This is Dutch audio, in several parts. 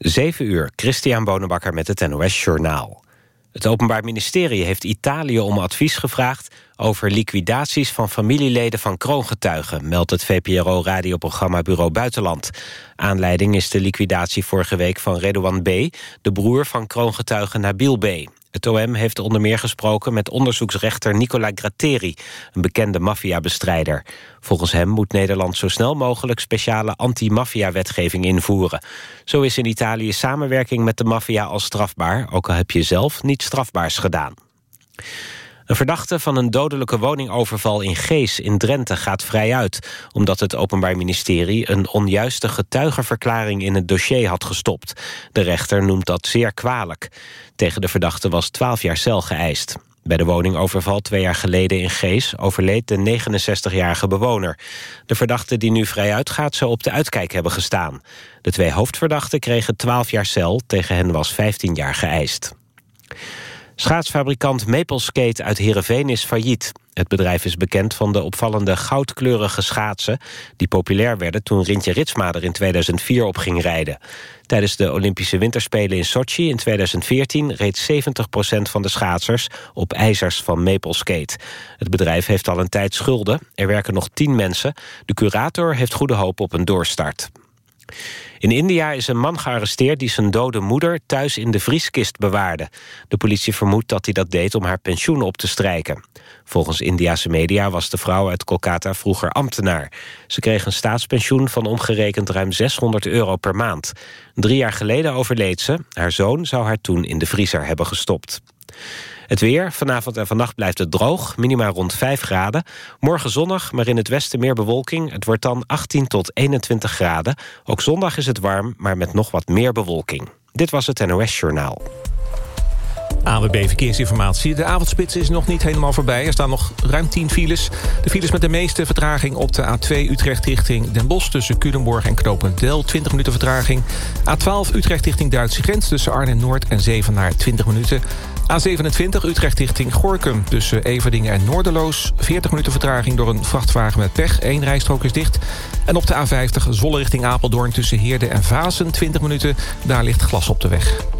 7 uur, Christian Bonenbakker met het NOS Journaal. Het Openbaar Ministerie heeft Italië om advies gevraagd... over liquidaties van familieleden van kroongetuigen... meldt het VPRO-radioprogramma Bureau Buitenland. Aanleiding is de liquidatie vorige week van Redouan B., de broer van kroongetuige Nabil B. Het OM heeft onder meer gesproken met onderzoeksrechter Nicola Gratteri... een bekende maffiabestrijder. Volgens hem moet Nederland zo snel mogelijk... speciale anti-maffia-wetgeving invoeren. Zo is in Italië samenwerking met de maffia al strafbaar... ook al heb je zelf niets strafbaars gedaan. Een verdachte van een dodelijke woningoverval in Gees in Drenthe gaat vrij uit... omdat het Openbaar Ministerie een onjuiste getuigenverklaring in het dossier had gestopt. De rechter noemt dat zeer kwalijk. Tegen de verdachte was 12 jaar cel geëist. Bij de woningoverval twee jaar geleden in Gees overleed de 69-jarige bewoner. De verdachte die nu vrij uitgaat zou op de uitkijk hebben gestaan. De twee hoofdverdachten kregen 12 jaar cel, tegen hen was 15 jaar geëist. Schaatsfabrikant Mapleskate uit Heerenveen is failliet. Het bedrijf is bekend van de opvallende goudkleurige schaatsen... die populair werden toen Rintje Ritsma er in 2004 op ging rijden. Tijdens de Olympische Winterspelen in Sochi in 2014... reed 70% van de schaatsers op ijzers van Mapleskate. Het bedrijf heeft al een tijd schulden. Er werken nog 10 mensen. De curator heeft goede hoop op een doorstart. In India is een man gearresteerd die zijn dode moeder thuis in de vrieskist bewaarde. De politie vermoedt dat hij dat deed om haar pensioen op te strijken. Volgens Indiase media was de vrouw uit Kolkata vroeger ambtenaar. Ze kreeg een staatspensioen van omgerekend ruim 600 euro per maand. Drie jaar geleden overleed ze. Haar zoon zou haar toen in de vriezer hebben gestopt. Het weer, vanavond en vannacht blijft het droog, minima rond 5 graden. Morgen zonnig, maar in het westen meer bewolking. Het wordt dan 18 tot 21 graden. Ook zondag is het warm, maar met nog wat meer bewolking. Dit was het NOS Journaal. AWB Verkeersinformatie. De avondspits is nog niet helemaal voorbij. Er staan nog ruim 10 files. De files met de meeste vertraging op de A2 Utrecht richting Den Bosch... tussen Culemborg en Knopendel, 20 minuten vertraging. A12 Utrecht richting Duitse grens tussen Arnhem-Noord en Zevenaar, 20 minuten. A27 Utrecht richting Gorkum tussen Everdingen en Noorderloos. 40 minuten vertraging door een vrachtwagen met pech. Eén rijstrook is dicht. En op de A50 Zolle richting Apeldoorn tussen Heerde en Vazen. 20 minuten, daar ligt glas op de weg.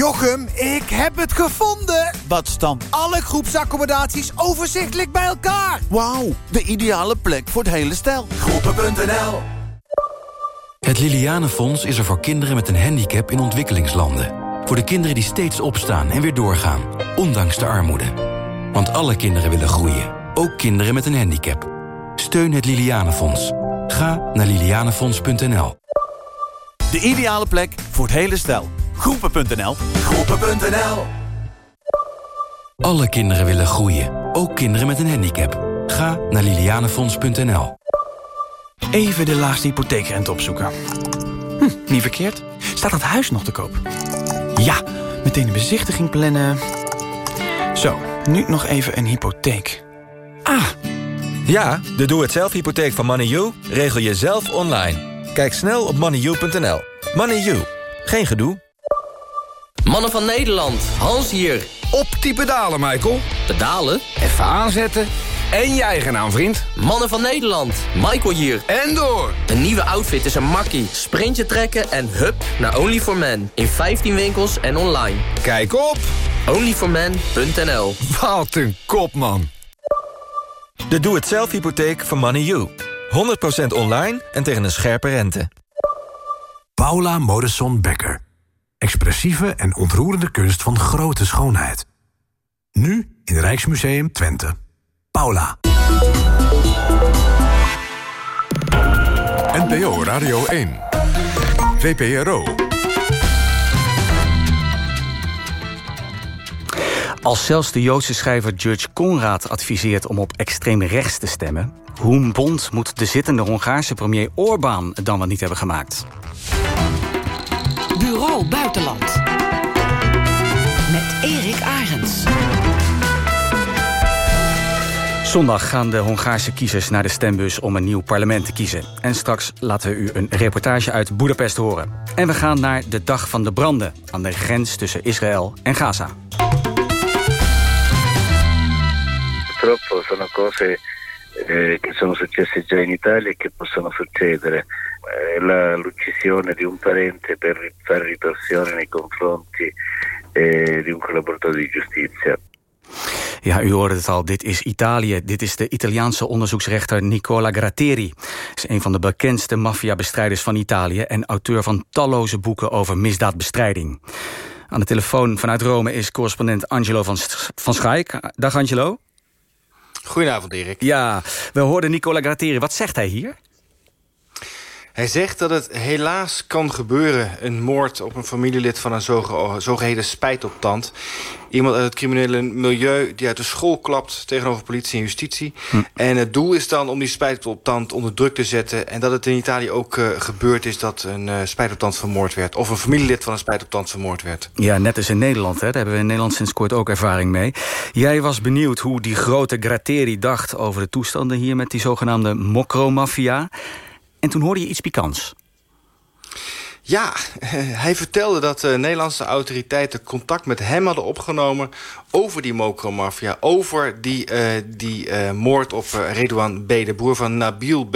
Jochem, ik heb het gevonden! Wat staan alle groepsaccommodaties overzichtelijk bij elkaar? Wauw, de ideale plek voor het hele stel. Groepen.nl Het Lilianenfonds is er voor kinderen met een handicap in ontwikkelingslanden. Voor de kinderen die steeds opstaan en weer doorgaan, ondanks de armoede. Want alle kinderen willen groeien, ook kinderen met een handicap. Steun het Lilianenfonds. Ga naar lilianenfonds.nl. De ideale plek voor het hele stel. Groepen.nl Groepen.nl Alle kinderen willen groeien, ook kinderen met een handicap. Ga naar lilianenfonds.nl. Even de laagste hypotheekrente opzoeken. Hm, niet verkeerd. Staat het huis nog te koop? Ja, meteen een bezichtiging plannen. Zo, nu nog even een hypotheek. Ah, Ja, de doe-het-zelf hypotheek van MoneyU regel je zelf online. Kijk snel op moneyu.nl. MoneyU, geen gedoe. Mannen van Nederland, Hans hier. Op die pedalen, Michael. Pedalen? Even aanzetten. En je eigen naam, vriend. Mannen van Nederland, Michael hier. En door. Een nieuwe outfit is een makkie. Sprintje trekken en hup naar only for men In 15 winkels en online. Kijk op. onlyformen.nl Wat een kop, man. De doe-het-zelf hypotheek van MoneyU. 100% online en tegen een scherpe rente. Paula Modesson Becker. Expressieve en ontroerende kunst van grote schoonheid. Nu in Rijksmuseum Twente. Paula. NPO Radio 1. VPRO. Als zelfs de Joodse schrijver Judge Conrad adviseert om op extreem rechts te stemmen... hoe bond moet de zittende Hongaarse premier Orbán het dan wel niet hebben gemaakt? Bureau Buitenland. Met Erik Arends. Zondag gaan de Hongaarse kiezers naar de stembus om een nieuw parlement te kiezen. En straks laten we u een reportage uit Budapest horen. En we gaan naar de Dag van de Branden... aan de grens tussen Israël en Gaza. Purtroppo sono cose eh, che sono successe già in Italia e che possono succedere. La- l'uccisione di un parente per fare ritorsione nei confronti eh, di un collaboratore di giustizia. Ja, u hoorde het al, dit is Italië. Dit is de Italiaanse onderzoeksrechter Nicola Gratteri. Hij is een van de bekendste maffiabestrijders van Italië... en auteur van talloze boeken over misdaadbestrijding. Aan de telefoon vanuit Rome is correspondent Angelo van, van Schaik. Dag Angelo. Goedenavond, Erik. Ja, we hoorden Nicola Gratteri. Wat zegt hij hier? Hij zegt dat het helaas kan gebeuren... een moord op een familielid van een zoge- zogeheten spijtoptand. Iemand uit het criminele milieu die uit de school klapt... tegenover politie en justitie. En het doel is dan om die spijtoptand onder druk te zetten... en dat het in Italië ook eh, gebeurd is dat een uh, spijtoptand vermoord werd... of een familielid van een spijtoptand vermoord werd. Ja, net als in Nederland. Hè. Daar hebben we in Nederland sinds kort ook ervaring mee. Jij was benieuwd hoe die grote Gratteri dacht... over de toestanden hier met die zogenaamde mokromafia. En toen hoorde je iets pikants. Ja, hij vertelde dat de Nederlandse autoriteiten contact met hem hadden opgenomen over die mokromafia, over die, uh, die uh, moord op uh, Redouan B., de broer van Nabil B.,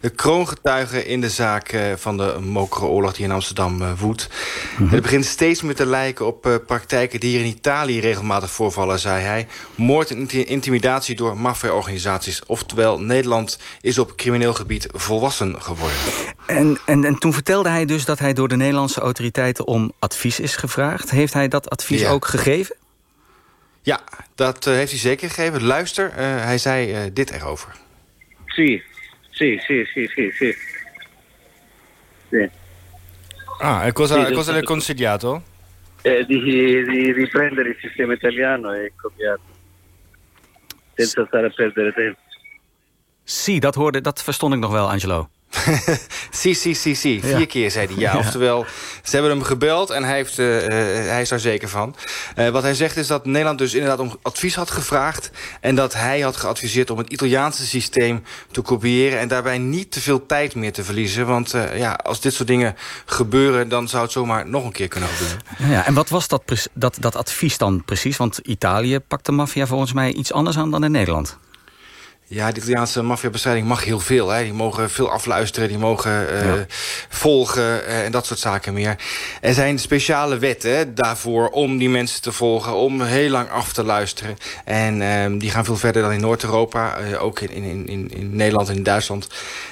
de kroongetuige in de zaak van de mokro-oorlog die in Amsterdam woedt. Mm -hmm. Het begint steeds meer te lijken op praktijken die hier in Italië regelmatig voorvallen, zei hij. Moord en intimidatie door maffia-organisaties. Oftewel, Nederland is op crimineel gebied volwassen geworden. En, en, en toen vertelde hij dus dat hij door de Nederlandse autoriteiten om advies is gevraagd. Heeft hij dat advies ja. ook gegeven? Ja, dat uh, heeft hij zeker gegeven. Luister, uh, hij zei uh, dit erover. Sì, sì, sì, sì, sì. sì. Ah, e cosa, sì, cosa le ha consigliato? Eh, di, di, riprendere il sistema italiano e copiarlo. Senza stare a perdere tempo. Sì, dat, hoorde, dat verstond ik nog wel, Angelo. si, si, si, si. Vier keer zei hij ja. ja. Oftewel, ze hebben hem gebeld en hij, heeft, uh, uh, hij is daar zeker van. Uh, wat hij zegt is dat Nederland dus inderdaad om advies had gevraagd... en dat hij had geadviseerd om het Italiaanse systeem te kopiëren... en daarbij niet te veel tijd meer te verliezen. Want ja, als dit soort dingen gebeuren... dan zou het zomaar nog een keer kunnen gebeuren. Ja, en wat was dat, dat, dat advies dan precies? Want Italië pakt de maffia volgens mij iets anders aan dan in Nederland. Ja, de Italiaanse maffiabestrijding mag heel veel. Hè. Die mogen veel afluisteren, die mogen uh, ja. volgen uh, en dat soort zaken meer. Er zijn speciale wetten daarvoor om die mensen te volgen... om heel lang af te luisteren. En um, die gaan veel verder dan in Noord-Europa. Uh, ook in, in, in, in Nederland en in Duitsland.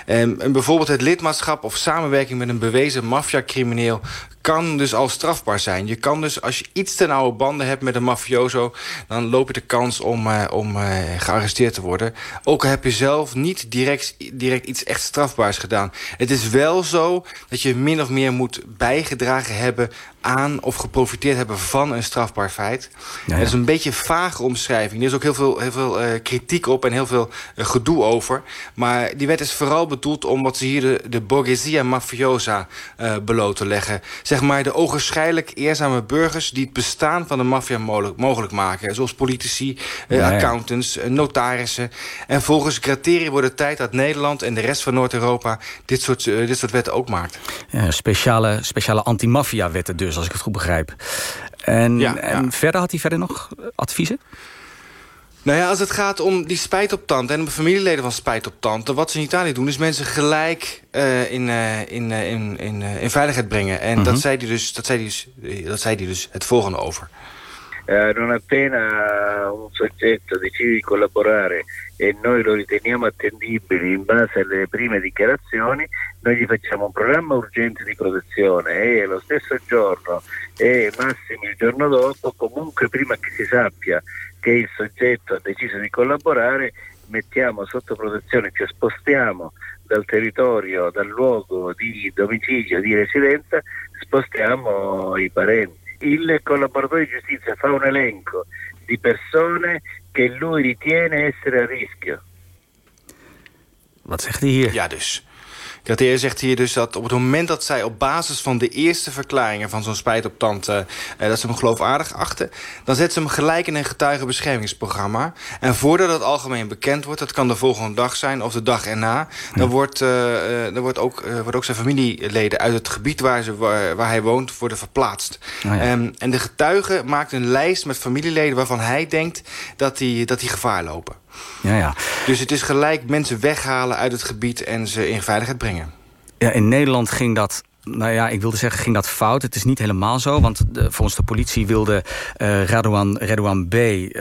Um, en bijvoorbeeld het lidmaatschap of samenwerking met een bewezen maffiacrimineel kan dus al strafbaar zijn. Je kan dus, als je iets te nauwe banden hebt met een mafioso... dan loop je de kans om, uh, om uh, gearresteerd te worden. Ook al heb je zelf niet direct, direct iets echt strafbaars gedaan. Het is wel zo dat je min of meer moet bijgedragen hebben aan of geprofiteerd hebben van een strafbaar feit. Ja, ja. Dat is een beetje een vage omschrijving. Er is ook heel veel, heel veel uh, kritiek op en heel veel uh, gedoe over. Maar die wet is vooral bedoeld om wat ze hier de, de borghesia mafiosa uh, te leggen. Zeg maar de ogenschijnlijk eerzame burgers die het bestaan van de maffia mogelijk, mogelijk maken. Zoals politici, ja, accountants, notarissen. En volgens criteria wordt het tijd dat Nederland en de rest van Noord-Europa dit soort, dit soort wetten ook maakt. speciale speciale anti-maffia wetten dus als ik het goed begrijp. En, ja, en ja. verder had hij verder nog adviezen? Nou ja, als het gaat om die spijtoptand en de familieleden van spijtoptand... wat ze in Italië doen, is mensen gelijk uh, in, uh, in, uh, in, in, in veiligheid brengen. En mm -hmm. dat, zei hij dus, dat, zei hij dus, dat zei hij dus het volgende over. Uh, non appena un soggetto decide di collaborare e noi lo riteniamo attendibile in base alle prime dichiarazioni, noi gli facciamo un programma urgente di protezione e lo stesso giorno e massimo il giorno dopo, comunque prima che si sappia che il soggetto ha deciso di collaborare, mettiamo sotto protezione, ci spostiamo dal territorio, dal luogo di domicilio, di residenza, spostiamo i parenti. Il collaboratore di giustizia fa un elenco di persone che lui ritiene essere a rischio. Wat zegt hij hier? Ja, dus. Gratteri zegt hier dus dat op het moment dat zij op basis van de eerste verklaringen... van zo'n spijtoptante, uh, dat ze hem geloofwaardig achten... dan zetten ze hem gelijk in een getuigenbeschermingsprogramma. En voordat dat algemeen bekend wordt... dat kan de volgende dag zijn of de dag erna... dan wordt, uh, dan wordt, ook, uh, wordt ook zijn familieleden uit het gebied waar, ze, waar, waar hij woont... worden verplaatst. Oh ja. um, en de getuige maakt een lijst met familieleden... waarvan hij denkt dat die, dat die gevaar lopen. Ja, ja. Dus het is gelijk mensen weghalen uit het gebied... en ze in veiligheid brengen. Ja, in Nederland ging dat nou ja, ik wilde zeggen, ging dat fout. Het is niet helemaal zo, want de, volgens de politie wilde uh, Radouan, Radouan B... Uh,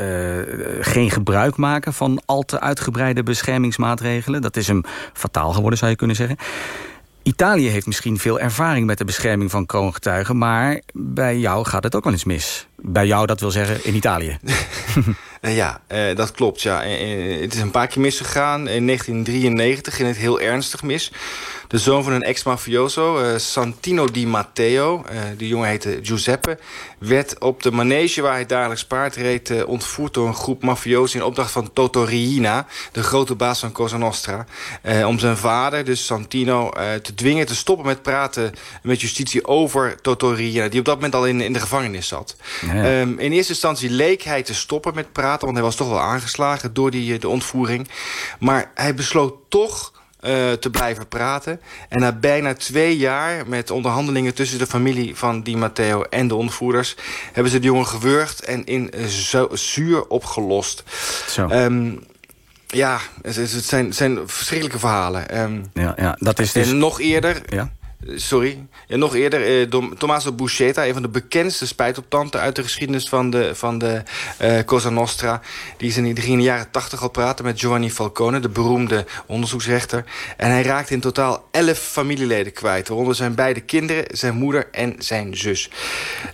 geen gebruik maken van al te uitgebreide beschermingsmaatregelen. Dat is hem fataal geworden, zou je kunnen zeggen. Italië heeft misschien veel ervaring met de bescherming van kroongetuigen... maar bij jou gaat het ook wel eens mis. Bij jou, dat wil zeggen, in Italië. ja, uh, dat klopt. Ja. het is een paar keer misgegaan. In 1993 ging het heel ernstig mis. De zoon van een ex-mafioso, uh, Santino Di Matteo... Uh, die jongen heette Giuseppe... werd op de manege waar hij dagelijks paard reed... Uh, ontvoerd door een groep mafiosi in opdracht van Toto Riina... de grote baas van Cosa Nostra... om zijn vader, dus Santino, te dwingen te stoppen met praten... met justitie over Toto Riina... die op dat moment al in, in de gevangenis zat. Um, in eerste instantie leek hij te stoppen met praten... want hij was toch wel aangeslagen door die, de ontvoering. Maar hij besloot toch uh, te blijven praten. En na bijna twee jaar met onderhandelingen tussen de familie van Di Matteo en de ontvoerders... hebben ze de jongen gewurgd en in zuur opgelost. Zo. Um, ja, het, zijn, het, zijn, verschrikkelijke verhalen. Um, ja, ja, dat is dus... En nog eerder... Ja? Sorry. Nog eerder, eh, Tommaso Buscetta, een van de bekendste spijtoptanten uit de geschiedenis van de, van de uh, Cosa Nostra. Die, is in, die ging in de jaren tachtig al praten met Giovanni Falcone, de beroemde onderzoeksrechter. En hij raakte in totaal elf familieleden kwijt. Waaronder zijn beide kinderen, zijn moeder en zijn zus.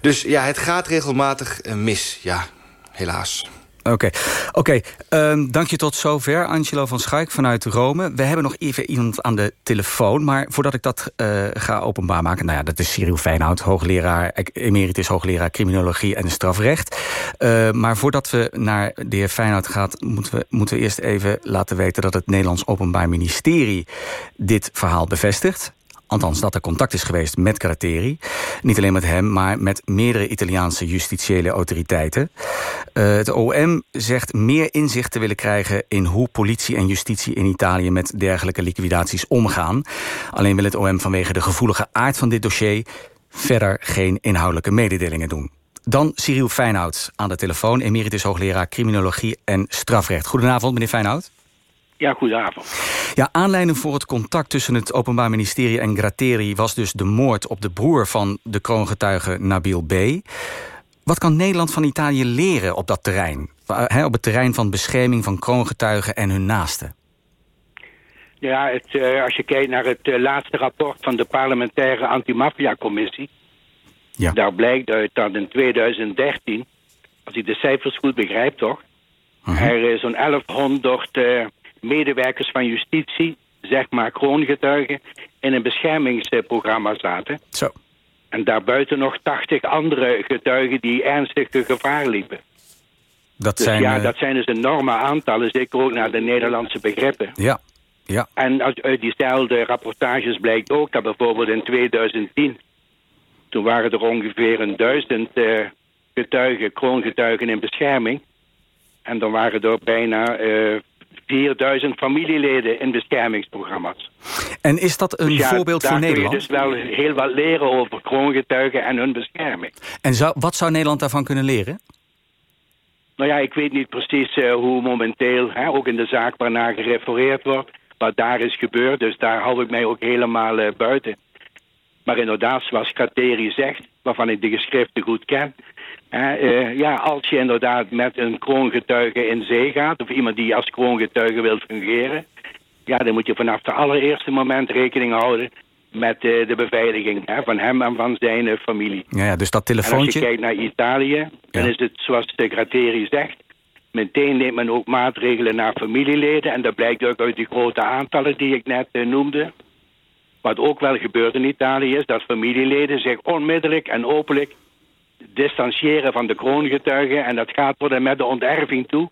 Dus ja, het gaat regelmatig uh, mis. Ja, helaas. Oké, oké. Um, dank je tot zover, Angelo van Schaik vanuit Rome. We hebben nog even iemand aan de telefoon, maar voordat ik dat uh, ga openbaar maken... nou ja, dat is Cyril Feyenoord, hoogleraar, emeritus hoogleraar criminologie en strafrecht. Uh, maar voordat we naar de heer Feyenoord gaan, moeten we, moeten we eerst even laten weten... dat het Nederlands Openbaar Ministerie dit verhaal bevestigt. Althans, dat er contact is geweest met Gratteri. Niet alleen met hem, maar met meerdere Italiaanse justitiële autoriteiten. Uh, het OM zegt meer inzicht te willen krijgen... in hoe politie en justitie in Italië met dergelijke liquidaties omgaan. Alleen wil het OM vanwege de gevoelige aard van dit dossier... verder geen inhoudelijke mededelingen doen. Dan Cyril Feinhout aan de telefoon, emeritus hoogleraar criminologie en strafrecht. Goedenavond, meneer Feinhout. Ja, goedenavond. Ja, aanleiding voor het contact tussen het Openbaar Ministerie en Gratteri... was dus de moord op de broer van de kroongetuige Nabil B. Wat kan Nederland van Italië leren op dat terrein? op het terrein van bescherming van kroongetuigen en hun naasten? Ja, het, uh, als je kijkt naar het uh, laatste rapport van de parlementaire antimafia-commissie... Ja. daar blijkt uit dat in 2013, als ik de cijfers goed begrijp toch... Uh -huh. er zo'n 1100 uh, medewerkers van justitie, zeg maar kroongetuigen, in een beschermingsprogramma zaten. Zo. En daarbuiten nog 80 andere getuigen die ernstige gevaar liepen. Dat dus zijn, ja, uh... dat zijn dus enorme aantallen, zeker ook naar de Nederlandse begrippen. Ja, ja. En uit diezelfde rapportages blijkt ook dat bijvoorbeeld in 2010... toen waren er ongeveer een duizend uh, getuigen, kroongetuigen in bescherming. En dan waren er bijna uh, 4000 familieleden in beschermingsprogramma's. En is dat een dus ja, voorbeeld voor Nederland? Daar kun je dus wel heel wat leren over kroongetuigen en hun bescherming. En zou, wat zou Nederland daarvan kunnen leren? Nou ja, ik weet niet precies uh, hoe momenteel, hè, ook in de zaak waarnaar gerefereerd wordt, wat daar is gebeurd. Dus daar hou ik mij ook helemaal uh, buiten. Maar inderdaad, zoals Kateri zegt, waarvan ik de geschriften goed ken... Uh, ja, als je inderdaad met een kroongetuige in zee gaat... of iemand die als kroongetuige wil fungeren... ja, dan moet je vanaf het allereerste moment rekening houden... met uh, de beveiliging hè, van hem en van zijn uh, familie. Ja, ja, dus dat telefoontje... En als je kijkt naar Italië, ja. dan is het zoals de Gratteri zegt... meteen neemt men ook maatregelen naar familieleden... en dat blijkt ook uit die grote aantallen die ik net noemde... Wat ook wel gebeurt in Italië is dat familieleden zich onmiddellijk en openlijk distancieren van de kroongetuigen. En dat gaat tot en met de onterving toe.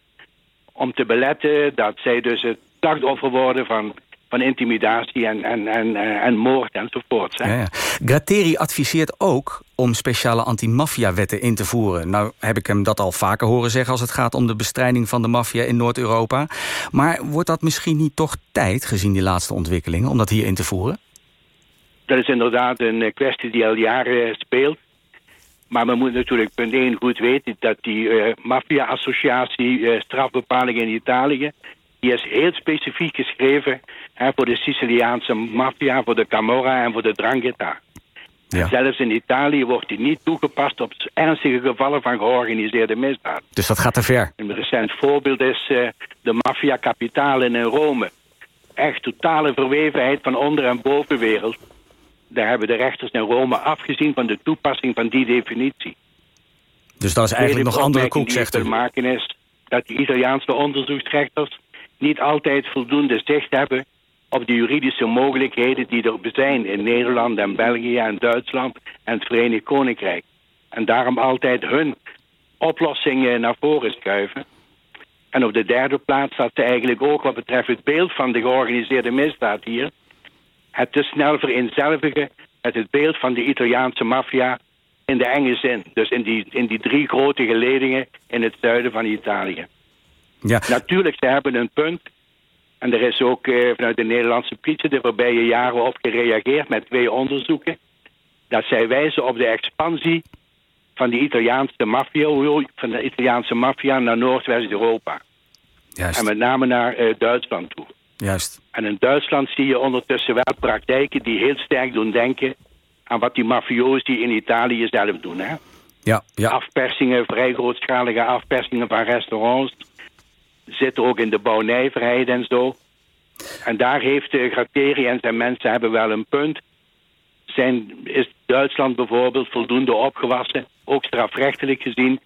Om te beletten dat zij dus het slachtoffer worden van van intimidatie en, en, en, eh, en moord enzovoort. Ja, ja. Gratteri adviseert ook om speciale anti-maffia-wetten in te voeren. Nou heb ik hem dat al vaker horen zeggen... als het gaat om de bestrijding van de maffia in Noord-Europa. Maar wordt dat misschien niet toch tijd, gezien die laatste ontwikkelingen... om dat hier in te voeren? Dat is inderdaad een eh, kwestie die al jaren speelt. Maar men moet natuurlijk punt 1 goed weten... dat die uh, maffia-associatie uh, strafbepaling in Italië... die is heel specifiek geschreven... Hè, voor de Siciliaanse maffia, voor de Camorra en voor de Drangheta. Ja. Zelfs in Italië wordt die niet toegepast op ernstige gevallen van georganiseerde misdaad. Dus dat gaat te ver. Een recent voorbeeld is uh, de maffia capitale in Rome. Echt totale verwevenheid van onder- en bovenwereld. Daar hebben de rechters in Rome afgezien van de toepassing van die definitie. Dus dat is eigenlijk nog andere koek, zegt u? maken is dat de Italiaanse onderzoeksrechters niet altijd voldoende zicht hebben op de juridische mogelijkheden die er zijn in Nederland en België en Duitsland en het Verenigd Koninkrijk. En daarom altijd hun oplossingen naar voren schuiven. En op de derde plaats dat ze eigenlijk ook wat betreft het beeld van de georganiseerde misdaad hier... het te snel vereenzelvigen met het beeld van de Italiaanse maffia in de enge zin. Dus in die, in die drie grote geledingen in het zuiden van Italië. Ja. Natuurlijk, ze hebben een punt... En er is ook eh, vanuit de Nederlandse politie de voorbije jaren op gereageerd met twee onderzoeken. Dat zij wijzen op de expansie van de Italiaanse maffia, van de Italiaanse maffia naar Noordwest-Europa. En met name naar uh, Duitsland toe. Juist. En in Duitsland zie je ondertussen wel praktijken die heel sterk doen denken aan wat die mafiosi in Italië zelf doen. Hè? Ja, ja. Afpersingen, vrij grootschalige afpersingen van restaurants zitten ook in de bouwnijverheid en zo. En daar heeft de Gratteri en zijn mensen hebben wel een punt. Zijn, is Duitsland bijvoorbeeld voldoende opgewassen, ook strafrechtelijk gezien,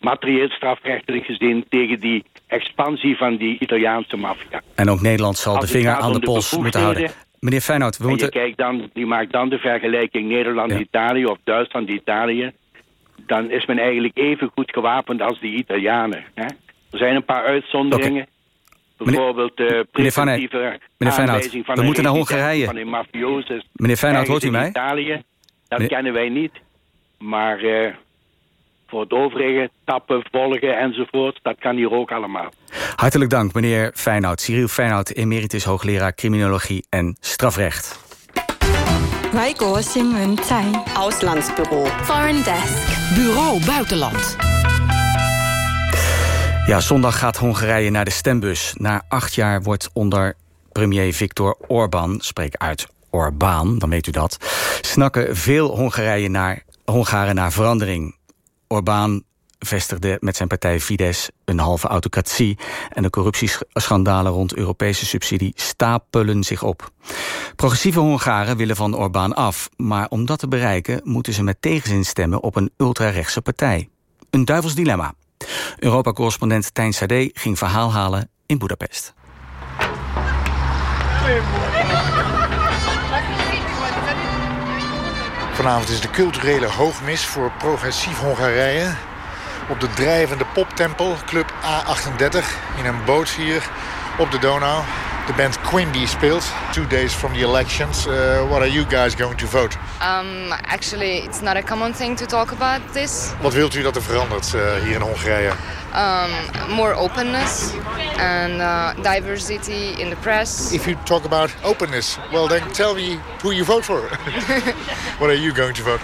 materieel strafrechtelijk gezien, tegen die expansie van die Italiaanse maffia. En ook Nederland zal de vinger aan de pols moeten houden. Meneer Feyenoord, we en moeten... je, kijkt dan, je maakt dan de vergelijking Nederland-Italië of Duitsland-Italië. Dan is men eigenlijk even goed gewapend als die Italianen. Hè? Er zijn een paar uitzonderingen. Okay. Bijvoorbeeld de preventieve meneer Feyenoord, van we moeten naar Hongarije. Van een. Meneer Feyenoord, hoort u mij? Italië, dat meneer... kennen wij niet. Maar uh, voor het overige, tappen, volgen enzovoort, dat kan hier ook allemaal. Hartelijk dank, meneer Feyenoord. Cyril Feyenoord, emeritus hoogleraar criminologie en strafrecht. Wijkorsing zijn Auslandsbureau. Foreign Desk. Bureau Buitenland. Ja, zondag gaat Hongarije naar de stembus. Na acht jaar wordt onder premier Viktor Orbán, spreek uit Orbán, dan weet u dat... snakken veel Hongarije naar, Hongaren naar verandering. Orbán vestigde met zijn partij Fidesz een halve autocratie... en de corruptieschandalen rond Europese subsidie stapelen zich op. Progressieve Hongaren willen van Orbán af... maar om dat te bereiken moeten ze met tegenzin stemmen op een ultrarechtse partij. Een duivels dilemma. Europa-correspondent Tijn Sade ging verhaal halen in Budapest. Vanavond is de culturele hoogmis voor progressief Hongarije. Op de drijvende poptempel, Club A38, in een boot hier op de Donau. De band Quimby speelt. Two days from the elections. Uh, what are you guys going to vote? Um, actually, it's not a common thing to talk about this. Wat wilt u dat er verandert uh, hier in Hongarije? Um, more openness and uh, diversity in the press. If you talk about openness, well then tell me who you vote for. what are you going to vote?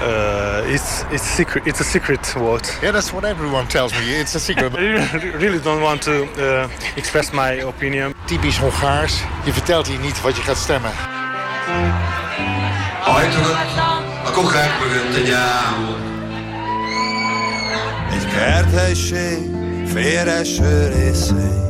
Uh, it's it's secret. It's a secret vote. Yeah, that's what everyone tells me. It's a secret. I really don't want to uh, express my opinion. Typisch Hongaars. Je vertelt hier niet wat je gaat stemmen. Akkor mögött egy álmod Egy kerthelyiség, félre részei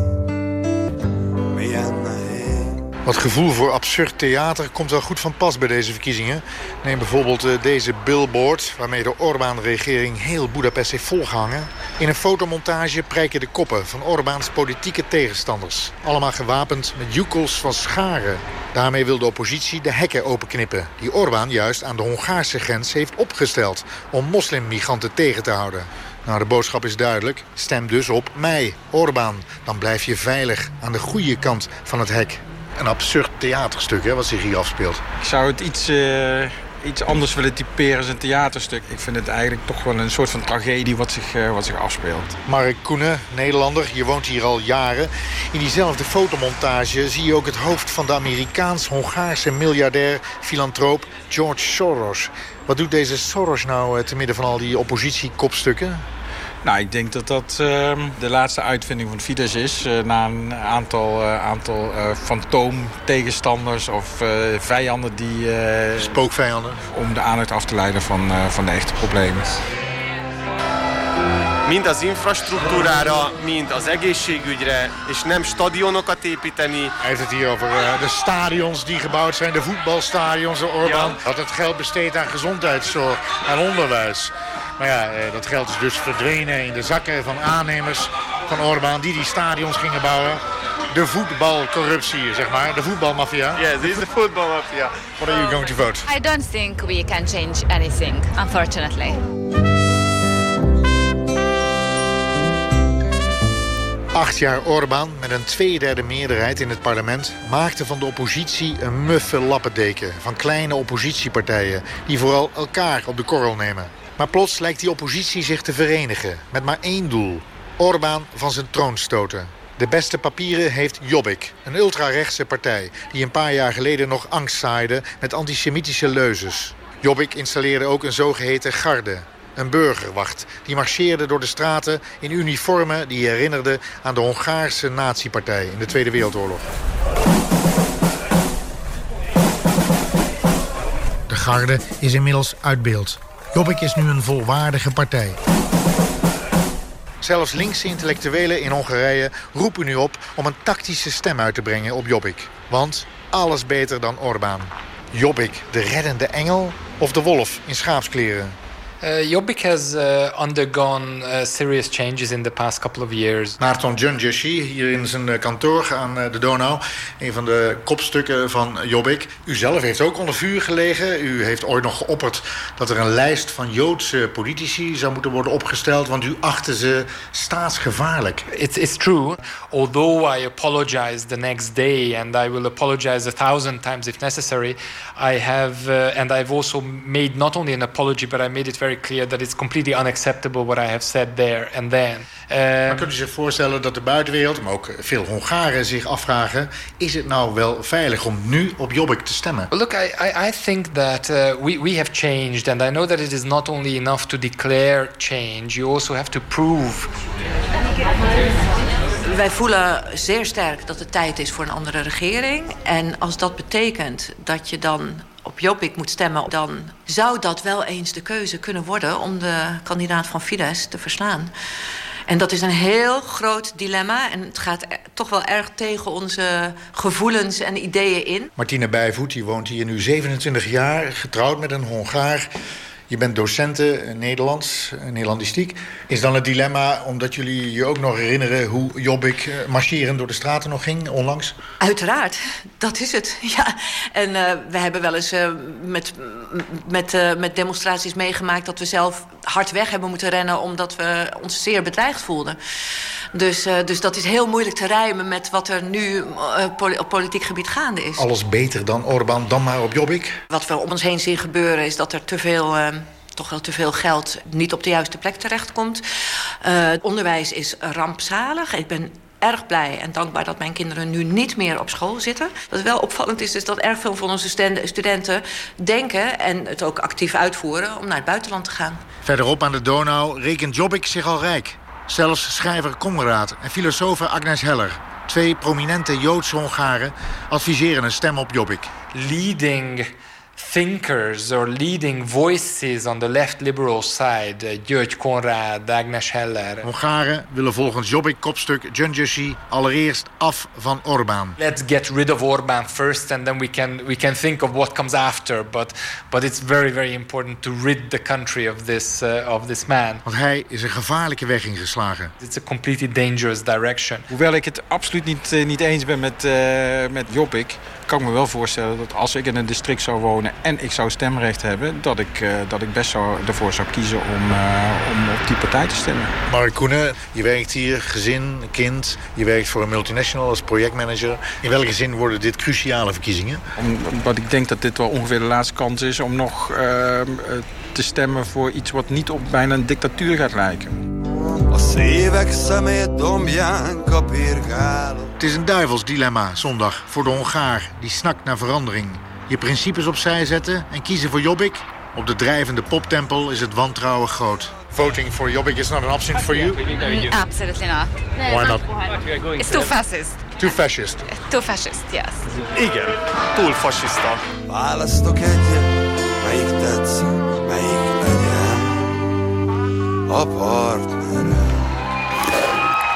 Wat gevoel voor absurd theater komt wel goed van pas bij deze verkiezingen. Neem bijvoorbeeld uh, deze billboard waarmee de Orbán-regering heel Boedapest heeft volgehangen. In een fotomontage prijken de koppen van Orbáns politieke tegenstanders. Allemaal gewapend met joekels van scharen. Daarmee wil de oppositie de hekken openknippen... die Orbán juist aan de Hongaarse grens heeft opgesteld... om moslimmigranten tegen te houden. Nou, de boodschap is duidelijk. Stem dus op mij, Orbán. Dan blijf je veilig aan de goede kant van het hek. Een absurd theaterstuk hè, wat zich hier afspeelt. Ik zou het iets, uh, iets anders willen typeren als een theaterstuk. Ik vind het eigenlijk toch wel een soort van tragedie wat zich, uh, wat zich afspeelt. Mark Koenen, Nederlander, je woont hier al jaren. In diezelfde fotomontage zie je ook het hoofd van de Amerikaans-Hongaarse miljardair filantroop George Soros. Wat doet deze Soros nou te midden van al die oppositiekopstukken? Nou, ik denk dat dat uh, de laatste uitvinding van Fidesz is. Uh, na een aantal, uh, aantal uh, fantoom-tegenstanders of vijanden die... Spookvijanden? Om de aandacht af te leiden van, van de echte problemen. Mind az infrastructúrára, mind az egészségügyre, és nem stadionokat építeni. Hij heeft het hier over de stadions die gebouwd zijn, de voetbalstadions. De Orbán ja. had het geld besteed aan gezondheidszorg, aan onderwijs. Maar ja, eh, dat geld is dus verdwenen in de zakken van aannemers van Orbán... die die stadions gingen bouwen. De voetbalcorruptie, zeg maar. De voetbalmafia. Yes, this is the football mafia. What are you going to vote? I don't think we can change anything, unfortunately. Acht jaar Orbán met een tweederde meerderheid in het parlement... maakte van de oppositie een muffe lappendeken van kleine oppositiepartijen... die vooral elkaar op de korrel nemen. Maar plots lijkt die oppositie zich te verenigen. Met maar één doel. Orbán van zijn troon stoten. De beste papieren heeft Jobbik, een ultrarechtse partij... die een paar jaar geleden nog angst zaaide met antisemitische leuzes. Jobbik installeerde ook een zogeheten garde. Een burgerwacht die marcheerde door de straten in uniformen... die herinnerden aan de Hongaarse nazi-partij in de Tweede Wereldoorlog. De garde is inmiddels uit beeld. Jobbik is nu een volwaardige partij. Zelfs linkse intellectuelen in Hongarije roepen nu op om een tactische stem uit te brengen op Jobbik. Want alles beter dan Orbán. Jobbik, de reddende engel of de wolf in schaapskleren? Uh, Jobbik has uh, undergone uh, serious changes in the past couple of years. Naarton Junjashi, hier in zijn kantoor aan de Donau. Een van de kopstukken van Jobbik. U zelf heeft ook onder vuur gelegen. U heeft ooit nog geopperd dat er een lijst van Joodse politici zou moeten worden opgesteld. Want u achtte ze staatsgevaarlijk. It's, it's true. Although I apologize the next day and I will apologize a thousand times if necessary. I have, and I've also made not only an apology, but I made it very very clear that it's completely unacceptable what I have said there and then. Uh, maar kunt u zich voorstellen dat de buitenwereld, maar ook veel Hongaren zich afvragen... is het nou wel veilig om nu op Jobbik te stemmen? Look, I, I, I think that uh, we, we have changed. And I know that it is not only enough to declare change. You also have to prove... Wij voelen zeer sterk dat het tijd is voor een andere regering. En als dat betekent dat je dan op Jobbik moet stemmen... dan zou dat wel eens de keuze kunnen worden... om de kandidaat van Fidesz te verslaan. En dat is een heel groot dilemma. En het gaat toch wel erg tegen onze gevoelens en ideeën in. Martine Bijvoet, die woont hier nu 27 jaar, getrouwd met een Hongaar... Je bent docenten Nederlands, Nederlandistiek. Is dan het dilemma, omdat jullie je ook nog herinneren... hoe Jobbik eh, marcherend door de straten nog ging onlangs? Uiteraard, dat is het, ja. En uh, we hebben wel eens uh, met, met, met demonstraties meegemaakt... dat we zelf hard weg hebben moeten rennen... omdat we ons zeer bedreigd voelden. Dus, dus dat is heel moeilijk te rijmen met wat er nu op politiek gebied gaande is. Alles beter dan Orbán, dan maar op Jobbik? Wat we om ons heen zien gebeuren is dat er te veel... Toch wel te veel geld niet op de juiste plek terechtkomt. het onderwijs is rampzalig. Ik ben erg blij en dankbaar dat mijn kinderen nu niet meer op school zitten. Wat wel opvallend is, is dat erg veel van onze studenten denken... en het ook actief uitvoeren om naar het buitenland te gaan. Verderop aan de Donau rekent Jobbik zich al rijk. Zelfs schrijver Konrad en filosoof Agnes Heller... twee prominente Joodse Hongaren adviseren een stem op Jobbik. Leading thinkers or leading voices on the left liberal side, uh, George Conrad, Agnes Heller. Hongaren willen volgens Jobbik kopstuk Junjashi allereerst af van Orbán. Let's get rid of Orbán first and then we can we can think of what comes after, but but it's very very important to rid the country of this uh, of this man. Want hij is een gevaarlijke weg ingeslagen. It's a completely dangerous direction. Hoewel ik het absoluut niet, uh, niet eens ben met, uh, met Jobbik, kan ik me wel voorstellen dat als ik in een district zou wonen En ik zou stemrecht hebben... dat ik, uh, dat ik best zou, ervoor zou kiezen om, uh, om op die partij te stemmen. Mark Koenen, je werkt hier, gezin, kind. Je werkt voor een multinational als projectmanager. In welke zin worden dit cruciale verkiezingen? Omdat ik denk dat dit wel ongeveer de laatste kans is... om nog uh, te stemmen voor iets wat niet op bijna een dictatuur gaat lijken. Het is een duivels dilemma zondag voor de Hongaar die snakt naar verandering. Je principes opzij zetten en kiezen voor Jobbik. Op de drijvende poptempel is het wantrouwen groot. Voting for Jobbik is not an option for you? Absolutely not. Why not? It's too fascist. Too fascist? Too fascist, yes. Igen, túl fasiszta. Választok egyet, melyik tetszik, melyik legyen a partnerem.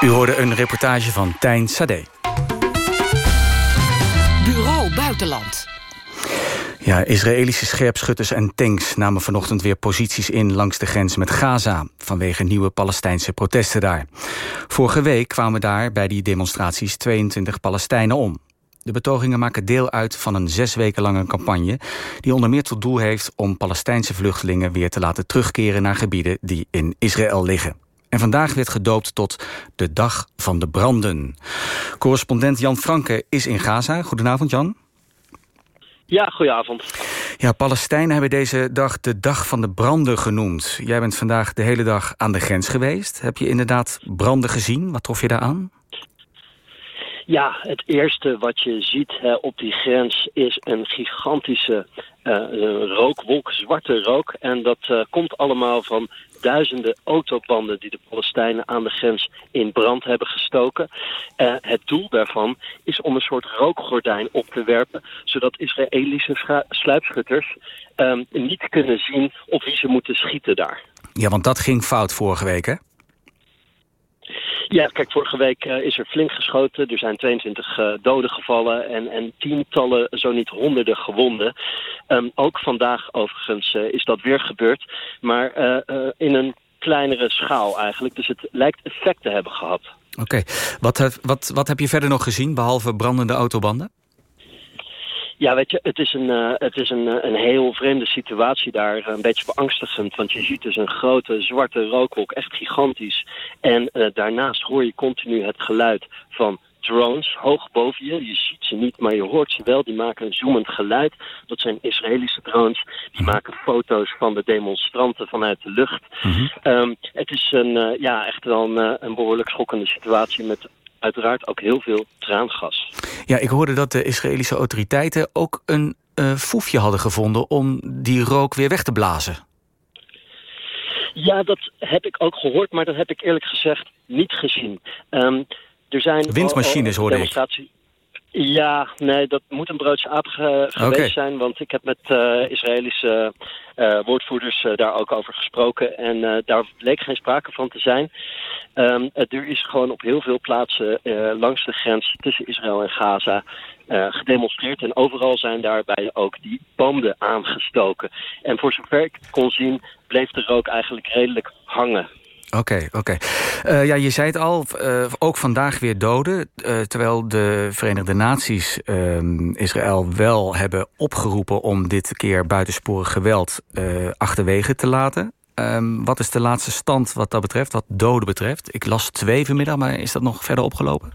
U hoorde een reportage van Tijn Sade. Bureau Buitenland. Ja, Israëlische scherpschutters en tanks namen vanochtend weer posities in langs de grens met Gaza vanwege nieuwe Palestijnse protesten daar. Vorige week kwamen daar bij die demonstraties 22 Palestijnen om. De betogingen maken deel uit van een zes weken lange campagne... die onder meer tot doel heeft om Palestijnse vluchtelingen... weer te laten terugkeren naar gebieden die in Israël liggen. En vandaag werd gedoopt tot de Dag van de Branden. Correspondent Jan Franke is in Gaza. Goedenavond, Jan. Ja, goedenavond. Ja, Palestijnen hebben deze dag de Dag van de Branden genoemd. Jij bent vandaag de hele dag aan de grens geweest. Heb je inderdaad branden gezien? Wat trof je daar aan? Ja, het eerste wat je ziet op die grens is een gigantische uh, rookwolk, zwarte rook. En dat uh, komt allemaal van duizenden autobanden die de Palestijnen aan de grens in brand hebben gestoken. Uh, het doel daarvan is om een soort rookgordijn op te werpen, zodat Israëlische sluipschutters um, niet kunnen zien op wie ze moeten schieten daar. Ja, want dat ging fout vorige week, hè? Ja, kijk, vorige week uh, is er flink geschoten. Er zijn 22 uh, doden gevallen en, en tientallen, zo niet honderden gewonden. Um, ook vandaag overigens uh, is dat weer gebeurd. Maar in een kleinere schaal eigenlijk. Dus het lijkt effect te hebben gehad. Oké. Wat, wat, wat heb je verder nog gezien, behalve brandende autobanden? Ja, weet je, het is een, uh, het is een, een heel vreemde situatie daar. Een beetje beangstigend, want je ziet dus een grote zwarte rookwolk, echt gigantisch. En uh, daarnaast hoor je continu het geluid van drones hoog boven je. Je ziet ze niet, maar je hoort ze wel. Die maken een zoemend geluid. Dat zijn Israëlische drones. Die maken foto's van de demonstranten vanuit de lucht. Mm -hmm. um, het is een, uh, ja, echt wel een, een behoorlijk schokkende situatie met uiteraard ook heel veel traangas. Ja, ik hoorde dat de Israëlische autoriteiten ook een uh, foefje hadden gevonden... om die rook weer weg te blazen. Ja, dat heb ik ook gehoord, maar dat heb ik eerlijk gezegd niet gezien. Um, er zijn Windmachines hoorde ik. Ja, nee, dat moet een broodje aap ge geweest okay. zijn. Want ik heb met uh, Israëlische uh, woordvoerders uh, daar ook over gesproken. En daar bleek geen sprake van te zijn. Um, er is gewoon op heel veel plaatsen langs de grens tussen Israël en Gaza gedemonstreerd. En overal zijn daarbij ook die banden aangestoken. En voor zover ik kon zien, bleef de rook eigenlijk redelijk hangen. Oké, okay, oké. Okay. Uh, ja, je zei het al, uh, ook vandaag weer doden. Uh, terwijl de Verenigde Naties ehm, Israël wel hebben opgeroepen... om dit keer buitensporig geweld achterwege te laten. Um, wat is de laatste stand wat dat betreft, wat doden betreft? Ik las twee vanmiddag, maar is dat nog verder opgelopen?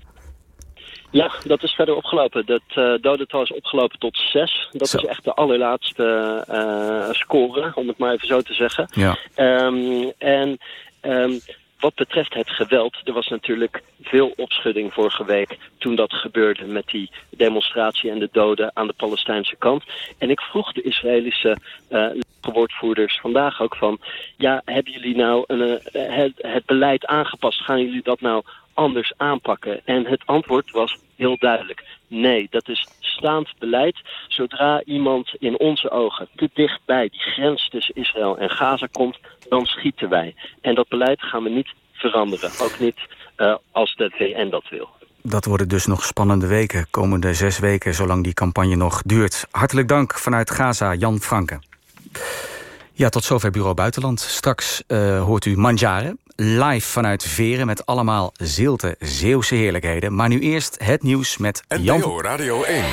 Ja, dat is verder opgelopen. Dat uh, dodental is opgelopen tot zes. Dat zo. is echt de allerlaatste uh, score, om het maar even zo te zeggen. Ja. Um, en um, wat betreft het geweld, er was natuurlijk veel opschudding vorige week toen dat gebeurde met die demonstratie en de doden aan de Palestijnse kant. En ik vroeg de Israëlische uh, woordvoerders vandaag ook van, ja, hebben jullie nou een, uh, het, het beleid aangepast? Gaan jullie dat nou anders aanpakken? En het antwoord was heel duidelijk. Nee, dat is staand beleid. Zodra iemand in onze ogen te dicht bij die grens tussen Israël en Gaza komt, dan schieten wij. En dat beleid gaan we niet veranderen. Ook niet uh, als de VN dat wil. Dat worden dus nog spannende weken, komende zes weken, zolang die campagne nog duurt. Hartelijk dank vanuit Gaza, Jan Franke. Ja, tot zover Bureau Buitenland. Straks uh, hoort u Manjaren, live vanuit Veren... met allemaal zilte Zeeuwse heerlijkheden. Maar nu eerst het nieuws met NPO Jan... Radio 1.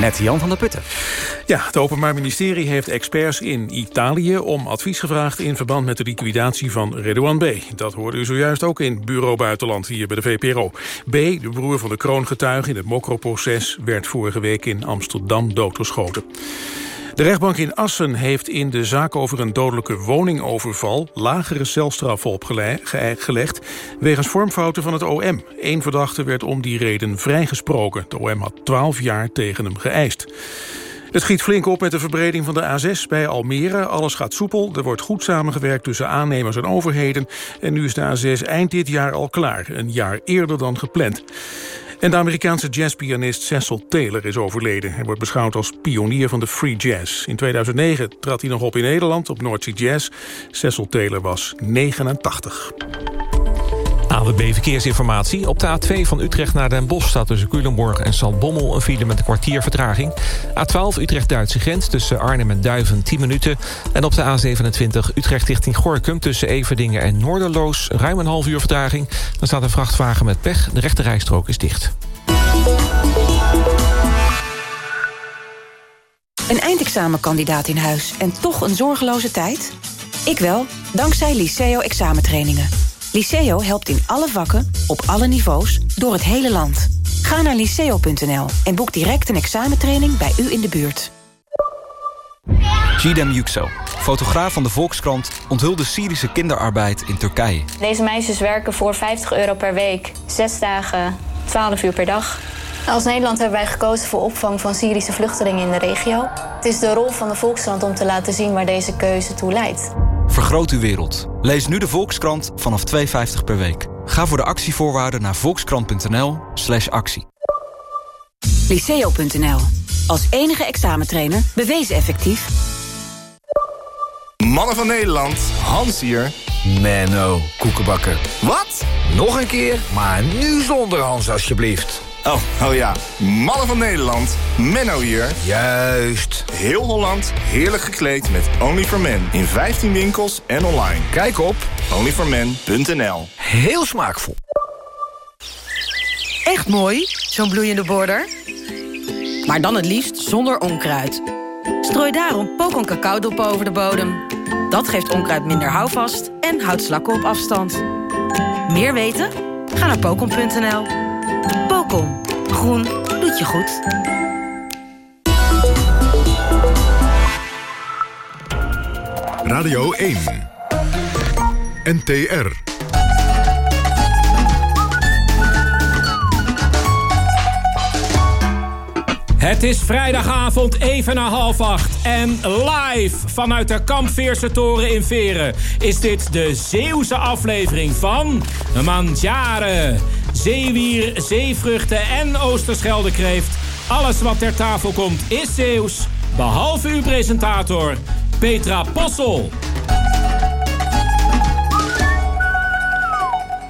Met Jan van der Putten. Ja, het Openbaar Ministerie heeft experts in Italië... om advies gevraagd in verband met de liquidatie van Redouan B. Dat hoorde u zojuist ook in Bureau Buitenland hier bij de VPRO. B, de broer van de kroongetuige in het Mokro-proces... werd vorige week in Amsterdam doodgeschoten. De rechtbank in Assen heeft in de zaak over een dodelijke woningoverval... lagere celstraffen opgelegd wegens vormfouten van het OM. Eén verdachte werd om die reden vrijgesproken. De OM had 12 jaar tegen hem geëist. Het schiet flink op met de verbreding van de A6 bij Almere. Alles gaat soepel, er wordt goed samengewerkt tussen aannemers en overheden... en nu is de A6 eind dit jaar al klaar, een jaar eerder dan gepland. En de Amerikaanse jazzpianist Cecil Taylor is overleden. Hij wordt beschouwd als pionier van de free jazz. In 2009 trad hij nog op in Nederland op Sea Jazz. Cecil Taylor was 89. AWB Verkeersinformatie. Op de A2 van Utrecht naar Den Bosch staat tussen Culemborg en Zaltbommel... een file met een kwartier vertraging. A12 Utrecht-Duitse grens tussen Arnhem en Duiven 10 minuten. En op de A27 Utrecht richting Gorkum tussen Everdingen en Noorderloos... ruim een half uur vertraging. Dan staat een vrachtwagen met pech. De rechte rijstrook is dicht. Een eindexamenkandidaat in huis en toch een zorgeloze tijd? Ik wel, dankzij Liceo examentrainingen. Liceo helpt in alle vakken, op alle niveaus, door het hele land. Ga naar liceo.nl en boek direct een examentraining bij u in de buurt. Gidem Yüksel, fotograaf van de Volkskrant... onthulde Syrische kinderarbeid in Turkije. Deze meisjes werken voor 50 euro per week. Zes dagen, 12 uur per dag. Als Nederland hebben wij gekozen voor opvang van Syrische vluchtelingen in de regio. Het is de rol van de Volkskrant om te laten zien waar deze keuze toe leidt. Vergroot uw wereld. Lees nu de Volkskrant vanaf 2,50 per week. Ga voor de actievoorwaarden naar volkskrant.nl slash actie. Liceo.nl. Als enige examentrainer bewezen effectief. Mannen van Nederland, Hans hier. Menno, koekenbakker. Wat? Nog een keer, maar nu zonder Hans alsjeblieft. Oh, oh ja. Mannen van Nederland, Menno hier. Juist. Heel Holland, heerlijk gekleed met Only for Men. In 15 winkels en online. Kijk op onlyformen.nl Heel smaakvol. Echt mooi, zo'n bloeiende border. Maar dan het liefst zonder onkruid. Strooi daarom pokon cacaodop over de bodem. Dat geeft onkruid minder houvast en houdt slakken op afstand. Meer weten? Ga naar pokon.nl. Pokon. Groen doet je goed. Radio 1. NTR. Het is vrijdagavond even na half acht. En live vanuit de Kampveerse Toren in Veren... is dit de Zeeuwse aflevering van... Mandjaren. Zeewier, zeevruchten en Oosterscheldekreeft. Alles wat ter tafel komt is Zeeuws. Behalve uw presentator, Petra Possel.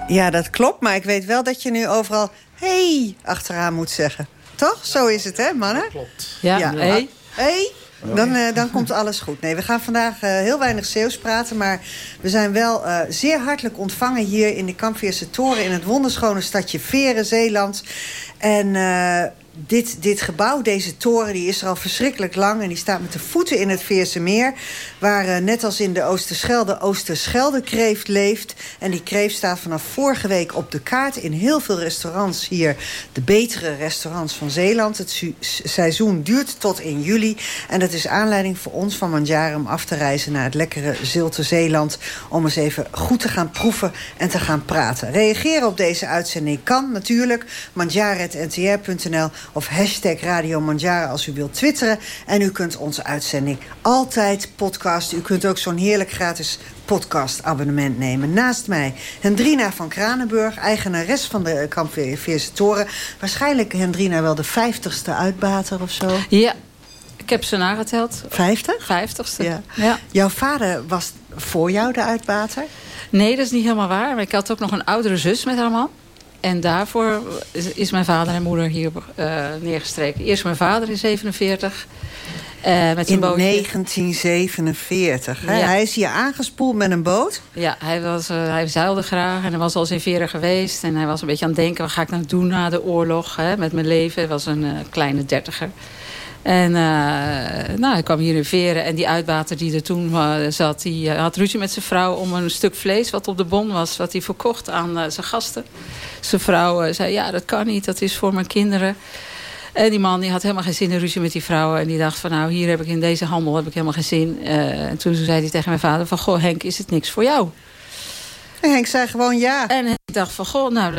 Ja, dat klopt, maar ik weet wel dat je nu overal... hey achteraan moet zeggen. Toch? Zo is het, hè, mannen? klopt. Ja, Ja. hey. Hey. Dan, eh, dan komt alles goed. Nee, we gaan vandaag eh, heel weinig Zeeuws praten... maar we zijn wel eh, zeer hartelijk ontvangen hier in de Kampveerse Toren... in het wonderschone stadje Veren, Zeeland. En dit, dit gebouw, deze toren, die is er al verschrikkelijk lang... en die staat met de voeten in het Veerse meer... waar eh, net als in de Oosterschelde Oosterscheldekreeft leeft. En die kreeft staat vanaf vorige week op de kaart... in heel veel restaurants hier, de betere restaurants van Zeeland. Het seizoen duurt tot in juli. En dat is aanleiding voor ons van Mandjaren af te reizen... naar het lekkere Zilte Zeeland... om eens even goed te gaan proeven en te gaan praten. Reageren op deze uitzending kan natuurlijk. mandjaren.ntr.nl of hashtag Radio Mandjaren als u wilt twitteren. En u kunt onze uitzending altijd podcasten. U kunt ook zo'n heerlijk gratis podcastabonnement nemen. Naast mij Hendrina van Kranenburg, eigenares van de Kampveerse Toren. Waarschijnlijk, Hendrina, wel de vijftigste uitbater of zo. Ja, ik heb ze nageteld. Vijftig? Vijftigste. Ja. ja. Jouw vader was voor jou de uitbater? Nee, dat is niet helemaal waar. Maar ik had ook nog een oudere zus met haar man. En daarvoor is, mijn vader en moeder hier eh, neergestreken. Eerst mijn vader in 47. eh, met In bootje. 1947. Hè? Ja. Hij is hier aangespoeld met een boot. Ja, hij, was, eh, hij zeilde graag en hij was al eens in Veren geweest. En hij was een beetje aan het denken, wat ga ik nou doen na de oorlog hè, met mijn leven. Hij was een kleine dertiger. En uh, nou, ik kwam hier in Veren. En die uitbater die er toen uh, zat... die uh, had ruzie met zijn vrouw om een stuk vlees... wat op de bon was, wat hij verkocht aan zijn gasten. Zijn vrouw zei, ja, dat kan niet. Dat is voor mijn kinderen. En die man die had helemaal geen zin in ruzie met die vrouwen. En die dacht van, nou, hier heb ik in deze handel heb ik helemaal geen zin. en toen zei hij tegen mijn vader van... goh, Henk, is het niks voor jou? En Henk zei gewoon ja. En ik dacht van, goh, nou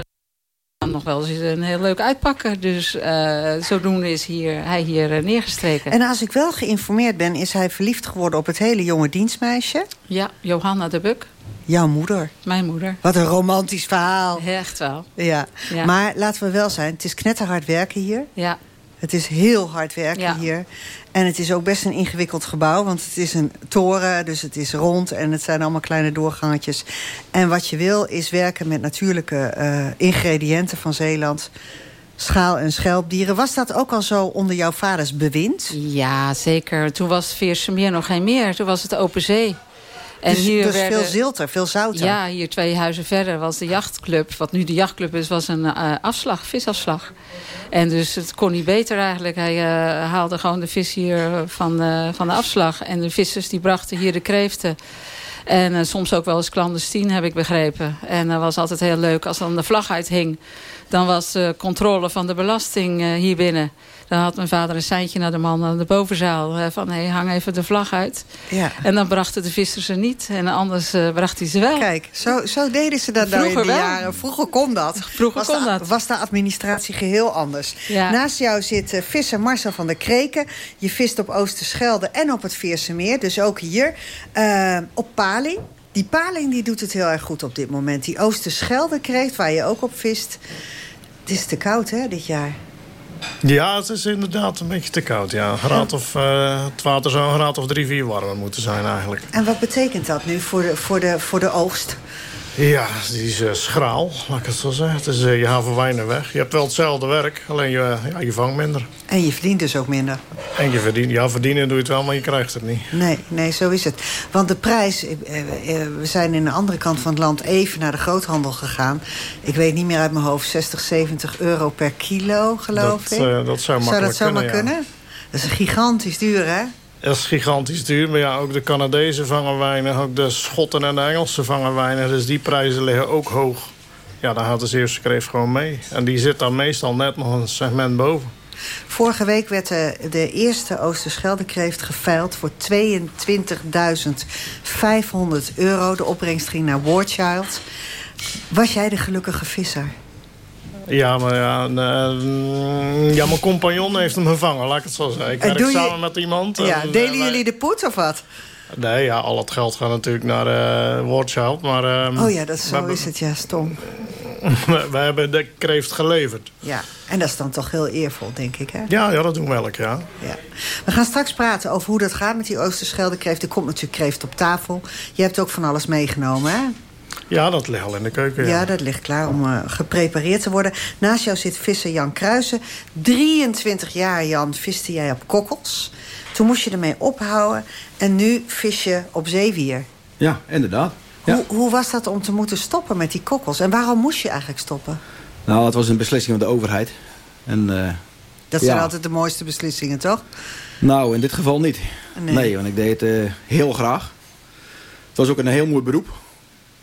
nog wel eens een heel leuk uitpakken. Dus uh, zodoende is hier, hij hier uh, neergestreken. En als ik wel geïnformeerd ben, is hij verliefd geworden op het hele jonge dienstmeisje? Ja, Johanna de Buk. Jouw moeder? Mijn moeder. Wat een romantisch verhaal. Echt wel. Ja. ja. Maar laten we wel zijn, het is knetterhard werken hier. Ja. Het is heel hard werken ja. hier. En het is ook best een ingewikkeld gebouw. Want het is een toren, dus het is rond. En het zijn allemaal kleine doorgangetjes. En wat je wil is werken met natuurlijke uh, ingrediënten van Zeeland. Schaal- en schelpdieren. Was dat ook al zo onder jouw vaders bewind? Ja, zeker. Toen was Veersemeer nog geen meer. Toen was het open zee. En dus, hier dus werden, veel zilter, veel zouter. Ja, hier twee huizen verder was de jachtclub. Wat nu de jachtclub is, was een uh, afslag, visafslag. En dus het kon niet beter eigenlijk. Hij uh, haalde gewoon de vis hier van de, van de afslag. En de vissers die brachten hier de kreeften. En soms ook wel eens clandestien, heb ik begrepen. En dat was altijd heel leuk als dan de vlag uithing. Dan was de controle van de belasting hier binnen. Dan had mijn vader een seintje naar de man aan de bovenzaal. Van, hey, hang even de vlag uit. Ja. En dan brachten de vissers ze niet. En anders uh, bracht hij ze wel. Kijk, zo, zo deden ze dat Vroeger nou in wel. jaren. Vroeger kon dat. Vroeger was kon de, dat. Was de administratie geheel anders. Ja. Naast jou zit uh, visser Marcel van der Kreken. Je vist op Oosterschelde en op het Veersemeer. Dus ook hier. Uh, op paling. Die paling die doet het heel erg goed op dit moment. Die Oosterschelde kreeft, waar je ook op vist. Het is te koud, hè, dit jaar? Ja, het is inderdaad een beetje te koud. Ja. Graad of, uh, het water zou een graad of drie, vier warmer moeten zijn eigenlijk. En wat betekent dat nu voor de, voor de, voor de oogst? Ja, die is uh, schraal, laat ik het zo zeggen. Dus uh, je haalt weinig weg. Je hebt wel hetzelfde werk, alleen je, ja, je vangt minder. En je verdient dus ook minder. En je verdient, ja, verdienen doe je het wel, maar je krijgt het niet. Nee, nee, zo is het. Want de prijs, we zijn in de andere kant van het land even naar de groothandel gegaan. Ik weet niet meer uit mijn hoofd, 60, 70 euro per kilo, geloof dat, ik. Dat zou makkelijk zou dat zomaar kunnen, kunnen? Dat is gigantisch duur, hè? Dat is gigantisch duur. Maar ja, ook de Canadezen vangen weinig. Ook de Schotten en de Engelsen vangen weinig. Dus die prijzen liggen ook hoog. Ja, daar gaat de Zeeuwse kreeft gewoon mee. En die zit dan meestal net nog een segment boven. Vorige week werd de, de eerste Oosterscheldekreeft geveild voor 22.500 euro. De opbrengst ging naar Warchild. Was jij de gelukkige visser? Ja, maar ja, uh, ja, mijn compagnon heeft hem gevangen, laat ik het zo zeggen. Ik werk samen je... met iemand. Ja, en, delen uh, jullie de poet of wat? Nee, ja, al het geld gaat natuurlijk naar uh, Warchild, maar... oh ja, dat zo is het, ja, stom. we hebben de kreeft geleverd. Ja, en dat is dan toch heel eervol, denk ik, hè? Ja, ja dat doen we elk jaar. Ja. We gaan straks praten over hoe dat gaat met die Oosterscheldekreeft. Er komt natuurlijk kreeft op tafel. Je hebt ook van alles meegenomen, hè? Ja, dat ligt al in de keuken. Ja, ja dat ligt klaar om uh, geprepareerd te worden. Naast jou zit visser Jan Kruijsen. 23 jaar, Jan, viste jij op kokkels. Toen moest je ermee ophouden. En nu vis je op zeewier. Ja, inderdaad. Ja. Hoe, hoe was dat om te moeten stoppen met die kokkels? En waarom moest je eigenlijk stoppen? Nou, het was een beslissing van de overheid. En, uh, dat zijn ja. altijd de mooiste beslissingen, toch? Nou, in dit geval niet. Nee, nee want ik deed het uh, heel graag. Het was ook een heel mooi beroep.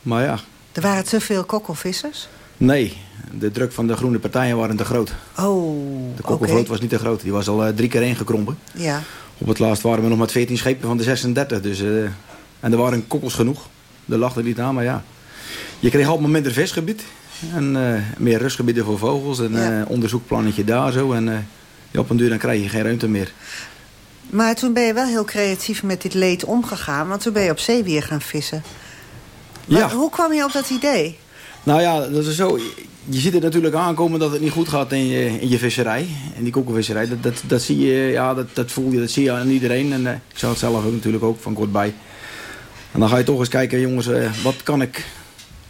Maar ja. Er waren te veel kokkelvissers? Nee, de druk van de groene partijen waren te groot. Oh, De kokkelvloot okay. was niet te groot. Die was al uh, drie keer ingekrompen. Ja. Op het laatst waren we nog met 14 schepen van de 36. Dus, uh, en er waren kokkels genoeg. Er lag er niet aan, maar ja. Je kreeg allemaal minder visgebied. En uh, meer rustgebieden voor vogels. En ja. onderzoekplannetje daar zo. En ja, op een duur dan krijg je geen ruimte meer. Maar toen ben je wel heel creatief met dit leed omgegaan. Want toen ben je op zee weer gaan vissen. Maar ja. hoe kwam je op dat idee? Nou ja, dat is zo. Je ziet het natuurlijk aankomen dat het niet goed gaat in je, in je visserij. In die kokkenvisserij. Dat, dat, dat zie je, ja, dat, dat voel je, dat zie je aan iedereen. En uh, ik zag het zelf ook natuurlijk ook van kort bij. En dan ga je toch eens kijken, jongens, uh, wat kan ik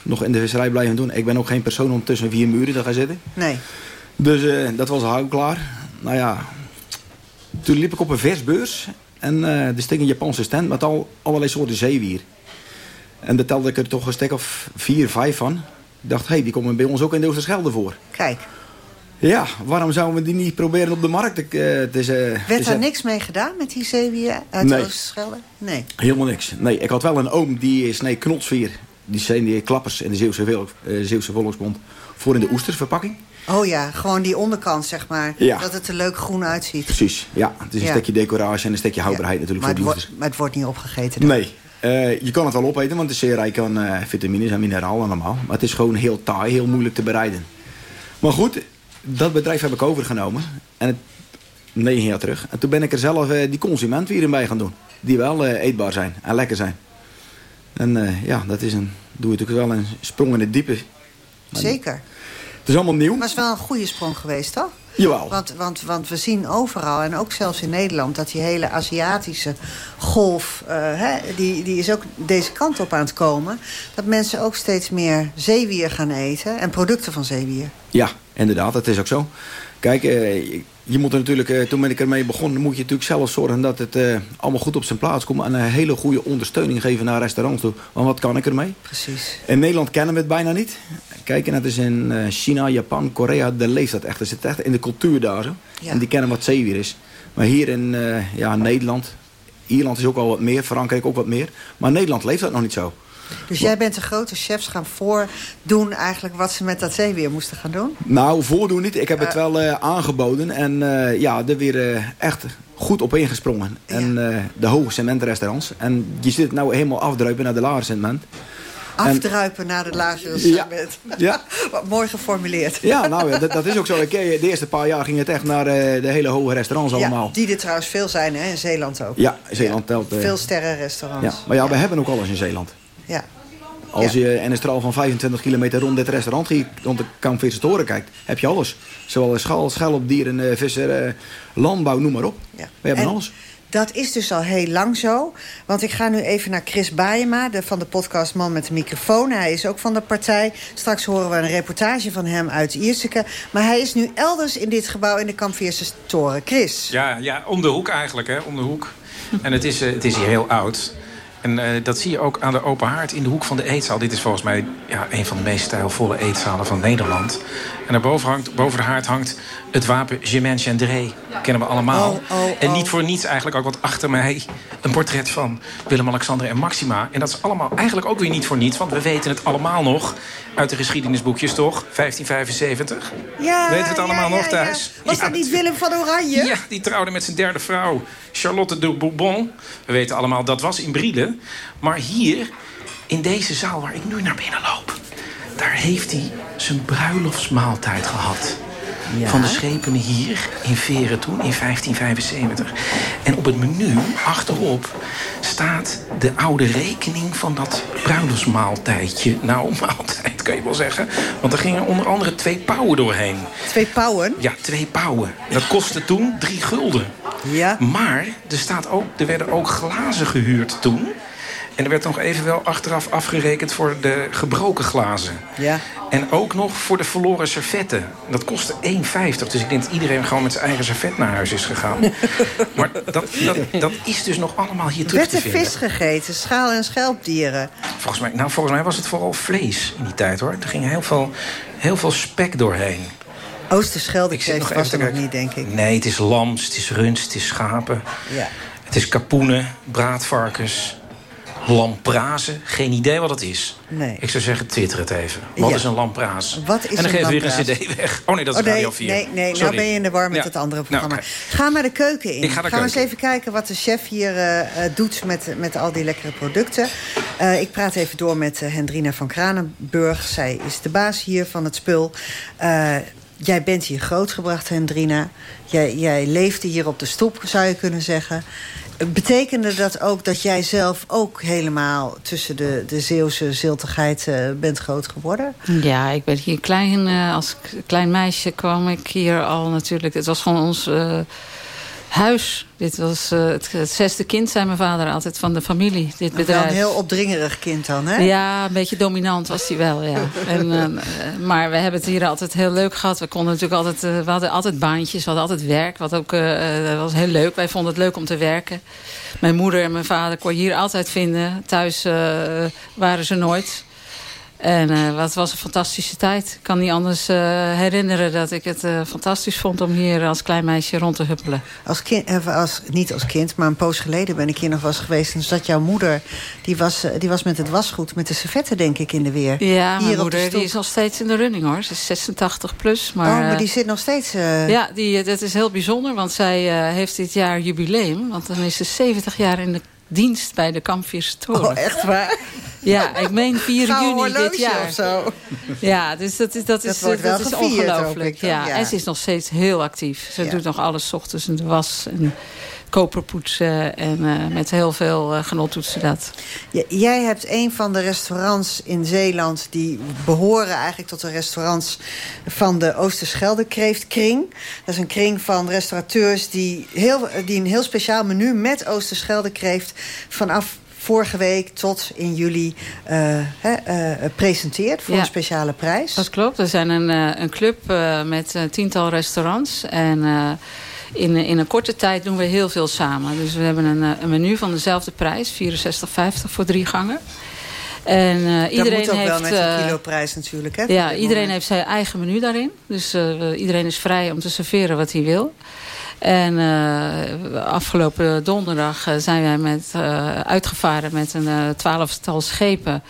nog in de visserij blijven doen? Ik ben ook geen persoon om tussen vier muren te gaan zitten. Nee. Dus uh, dat was al klaar. Nou ja, toen liep ik op een versbeurs. En er stik een Japanse stand met al, allerlei soorten zeewier. En daar telde ik er toch een stuk of vier, vijf van. Ik dacht, hé, hey, die komen bij ons ook in de Oosterschelde voor. Kijk. Ja, waarom zouden we die niet proberen op de markt te, uh, te, Werd daar niks mee gedaan met die zeewier uit Nee. Oosterschelde? Nee. Helemaal niks. Nee, ik had wel een oom die snee knotsvier. Die zijn die klappers in de Zeeuwse, eh, Zeeuwse Volksbond voor in de oestersverpakking. Oh ja, gewoon die onderkant, zeg maar. Ja. Dat het er leuk groen uitziet. Precies, ja. Het is een Ja. stukje decoration en een stukje houdbaarheid natuurlijk Maar voor die wordt, maar het wordt niet opgegeten. dan. Nee, eh, je kan het wel opeten, want het is zeer rijk aan eh, vitamines en mineralen allemaal. Maar het is gewoon heel taai, heel moeilijk te bereiden. Maar goed, dat bedrijf heb ik overgenomen. En het, negen jaar terug. En toen ben ik er zelf eh, die consument weer in bij gaan doen. Die wel eetbaar zijn en lekker zijn. En ja, dat is een, doe je natuurlijk wel een sprong in het diepe. Maar Zeker. Het is allemaal nieuw. Maar het is wel een goede sprong geweest, toch? Jawel. Want, want, want we zien overal, en ook zelfs in Nederland... dat die hele Aziatische golf, eh, hè, die, die is ook deze kant op aan het komen. Dat mensen ook steeds meer zeewier gaan eten en producten van zeewier. Ja, inderdaad, dat is ook zo. Kijk, eh, je- moet er natuurlijk, eh, toen ben ik ermee begonnen, moet je natuurlijk zelf zorgen dat het allemaal goed op zijn plaats komt. En een hele goede ondersteuning geven naar restaurants toe. Want wat kan ik ermee? Precies. In Nederland kennen we het bijna niet. Kijk, en het is in China, Japan, Korea, daar leeft dat echt. Het zit echt in de cultuur daar zo. Ja. En die kennen wat zeewier is. Maar hier in eh, ja, Nederland, Ierland is ook al wat meer, Frankrijk ook wat meer. Maar Nederland leeft dat nog niet zo. Dus jij bent de grote chefs gaan voordoen eigenlijk wat ze met dat zeewier moesten gaan doen? Nou, voordoen niet. Ik heb het wel eh, aangeboden. En eh, ja, er weer echt goed op ingesprongen. En de hoge cementrestaurants. En je zit het nou helemaal afdruipen naar de lage cement. En- Afdruipen naar de lagere Ja. Ja. Wat mooi geformuleerd. Ja, nou ja, dat, dat is ook zo. Ik, eh, De eerste paar jaar ging het echt naar eh, de hele hoge restaurants allemaal. Ja, die er trouwens veel zijn, hè? in Zeeland ook. Ja, Zeeland telt. eh, Veel sterrenrestaurants. ja. Maar ja, we hebben ook alles in Zeeland. Ja. Als je een straal van 25 kilometer rond dit restaurant rond de Toren kijkt, heb je alles. Zowel schal, schelpdieren, visser, eh, landbouw, noem maar op. Ja. We hebben En alles. Dat is dus al heel lang zo. Want ik ga nu even naar Chris Baayema, de, van de podcast Man met de microfoon. Hij is ook van de partij. Straks horen we een reportage van hem uit Ierseke. Maar hij is nu elders in dit gebouw in de Kampveerse Toren. Chris. Ja, ja, om de hoek eigenlijk, hè, om de hoek. En het is, eh, het is hier heel oud. En eh, dat zie je ook aan de open haard in de hoek van de eetzaal. Dit is volgens mij ja, een van de meest stijlvolle eetzalen van Nederland. En daarboven hangt, boven de haard hangt het wapen Germain Gendré. Kennen we allemaal. Oh, oh, En oh. niet voor niets eigenlijk ook, want achter mij een portret van Willem-Alexander en Maxima. En dat is allemaal eigenlijk ook weer niet voor niets, want we weten het allemaal nog uit de geschiedenisboekjes, toch? 1575. Ja, Weten we het allemaal ja, nog thuis? ja. Was dat niet Willem van Oranje? ja, die trouwde met zijn derde vrouw, Charlotte de Bourbon. We weten allemaal, dat was in Brielen. Maar hier, in deze zaal waar ik nu naar binnen loop... daar heeft hij zijn bruiloftsmaaltijd gehad. Ja. Van de schepenen hier in Veren toen, in 1575. En op het menu, achterop, staat de oude rekening van dat bruiloftsmaaltijdje. Nou, maaltijd kan je wel zeggen. Want er gingen onder andere twee pauwen doorheen. Twee pauwen? Ja, twee pauwen. Dat kostte toen drie gulden. Ja. Maar er, staat ook, er werden ook glazen gehuurd toen. En er werd nog even wel achteraf afgerekend voor de gebroken glazen. Ja. En ook nog voor de verloren servetten. Dat kostte 1,50. Dus ik denk dat iedereen gewoon met zijn eigen servet naar huis is gegaan. maar dat, dat, dat is dus nog allemaal hier terug Werd te er vinden. vis gegeten, schaal- en schelpdieren. Volgens mij, nou, volgens mij was het vooral vlees in die tijd hoor. Er ging heel veel, heel veel spek doorheen. Even te er nog niet, denk ik. Nee, het is lams, het is rund, het is schapen. Ja. Het is kapoenen, braadvarkens, lamprazen. Geen idee wat het is. Nee. Ik zou zeggen, twitter het even. Wat Ja. is een lampraas? Wat is en dan geef je weer een cd weg. Oh nee, dat is oh, nee, Radio 4. Nee, nee nou ben je in de war met Ja. het andere Nou, programma. Ga maar de keuken in. Ik ga Gaan we eens even kijken wat de chef hier eh, eh, doet met, met al die lekkere producten. Eh, ik praat even door met Hendrina van Kranenburg. Zij is de baas hier van het spul. Jij bent hier grootgebracht, Hendrina. Jij, jij leefde hier op de stoep, zou je kunnen zeggen. Betekende dat ook dat jij zelf ook helemaal tussen de, de Zeeuwse ziltigheid eh, bent groot geworden? Ja, ik ben hier klein, eh, als klein meisje kwam ik hier al natuurlijk. Het was gewoon ons eh, huis. Dit was eh, het, het zesde kind, zei mijn vader altijd, van de familie. Dit Wel bedrijf. een heel opdringerig kind dan, hè? Ja, een beetje dominant was hij wel, ja. En, eh, maar we hebben het hier altijd heel leuk gehad. We konden natuurlijk altijd, eh, we hadden altijd baantjes, we hadden altijd werk. Wat ook, dat was heel leuk. Wij vonden het leuk om te werken. Mijn moeder en mijn vader kon je hier altijd vinden. Thuis waren ze nooit. En uh, wat was een fantastische tijd. Ik kan niet anders uh, herinneren dat ik het uh, fantastisch vond... om hier als klein meisje rond te huppelen. Als kind, als, niet als kind, maar een poos geleden ben ik hier nog was geweest... en zat jouw moeder, die was, die was met het wasgoed... met de servetten, denk ik, in de weer. Ja, mijn moeder die is nog steeds in de running, hoor. Ze is 86 plus. Maar, oh, maar die zit nog steeds... Ja, die, dat is heel bijzonder, want zij heeft dit jaar jubileum. Want dan is ze 70 jaar in de dienst bij de Kampvierse Toren. Oh, echt waar? Ja, ik meen 4 juni dit jaar. Of zo. Ja, dus dat is, dat is, dat is ongelooflijk. Ja. ja. En ze is nog steeds heel actief. Ze ja. doet nog alles ochtends in de was en koperpoetsen. En uh, met heel veel uh, genot doet ze dat. Ja, jij hebt een van de restaurants in Zeeland... die behoren eigenlijk tot de restaurants van de Oosterschelde Kreeftkring. Dat is een kring van restaurateurs die, heel, die een heel speciaal menu... met Oosterschelde kreeft vanaf vorige week tot in juli uh, he, uh, presenteert voor Ja. een speciale prijs. Dat klopt. We zijn een, een club uh, met een tiental restaurants. En in, in een korte tijd doen we heel veel samen. Dus we hebben een, een menu van dezelfde prijs. 64,50 voor drie gangen. En uh, iedereen moet ook heeft, wel met een kiloprijs natuurlijk. Hè, Ja, iedereen moment. heeft zijn eigen menu daarin. Dus uh, iedereen is vrij om te serveren wat hij wil. En uh, afgelopen donderdag zijn wij met, uitgevaren met een twaalftal schepen.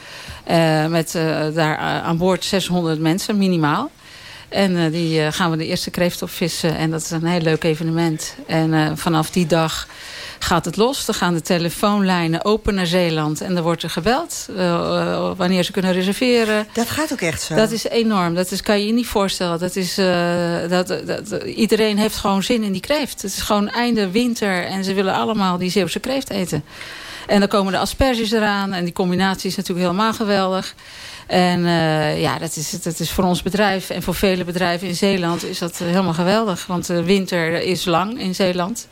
Met daar aan boord 600 mensen minimaal. En uh, die uh, gaan we de eerste kreeft op vissen. En dat is een heel leuk evenement. En uh, vanaf die dag gaat het los. Dan gaan de telefoonlijnen open naar Zeeland. En dan wordt er gebeld uh, wanneer ze kunnen reserveren. Dat gaat ook echt zo? Dat is enorm. Dat is, kan je je niet voorstellen. Dat is, uh, dat, dat, dat, iedereen heeft gewoon zin in die kreeft. Het is gewoon einde winter. En ze willen allemaal die Zeeuwse kreeft eten. En dan komen de asperges eraan. En die combinatie is natuurlijk helemaal geweldig. En uh, ja, dat is, dat is voor ons bedrijf en voor vele bedrijven in Zeeland is dat helemaal geweldig. Want de winter is lang in Zeeland.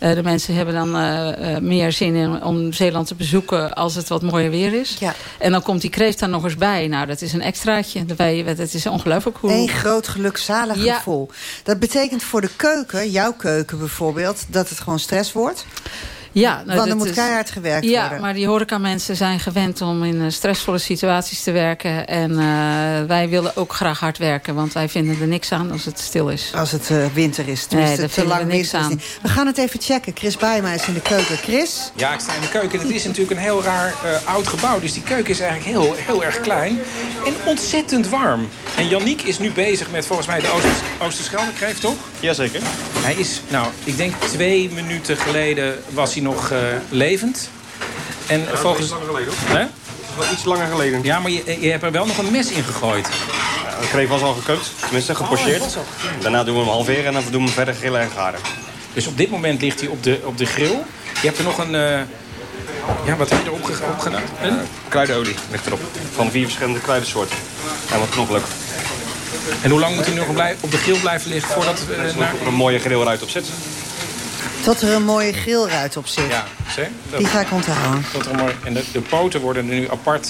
Uh, de mensen hebben dan uh, meer zin in om Zeeland te bezoeken als het wat mooier weer is. Ja. En dan komt die kreeft daar nog eens bij. Nou, dat is een extraatje. Dat is ongelooflijk hoe... Eén groot gelukzalig Ja. gevoel. Dat betekent voor de keuken, jouw keuken bijvoorbeeld, dat het gewoon stress wordt? Ja, nou, Want er dat moet is- keihard gewerkt ja, worden. maar die horecamensen zijn gewend om in eh, stressvolle situaties te werken. En uh, wij willen ook graag hard werken. Want wij vinden er niks aan als het stil is. Als het uh, winter is. Tenminste, daar te vinden lang we niks aan. We gaan het even checken. Chris Bijma is in de keuken. Chris? Ja, ik sta in de keuken. Het is natuurlijk een heel raar uh, oud gebouw. Dus die keuken is eigenlijk heel, heel erg klein. En ontzettend warm. En Yannick is nu bezig met volgens mij de Oosters, Oosterscheldekreeft, toch? Jazeker. Hij is, nou, ik denk twee minuten geleden was hij nog uh, levend. En Ja, volgens... Dat is langer geleden. Hè? Dat is wel iets langer geleden. Ja, maar je, je hebt er wel nog een mes in gegooid. Ja, de kreeft was al gekookt. Tenminste, gepocheerd. Oh. Daarna doen we hem halveren en dan doen we hem verder grillen en garen. Dus op dit moment ligt hij op de, op de grill. Je hebt er nog een... Uh, ja, wat heb je erop ge- op gedaan? Een? Kruidenolie ligt erop. Van vier verschillende kruidensoorten. En wat knoflook. En hoe lang moet hij nog op de grill blijven liggen voordat. Er Uh, is naar... een mooie grillruit op zit. Tot er een mooie grillruit op zit. Ja, zie? Die ga ik onthouden. dat er een. En de, de poten worden er nu apart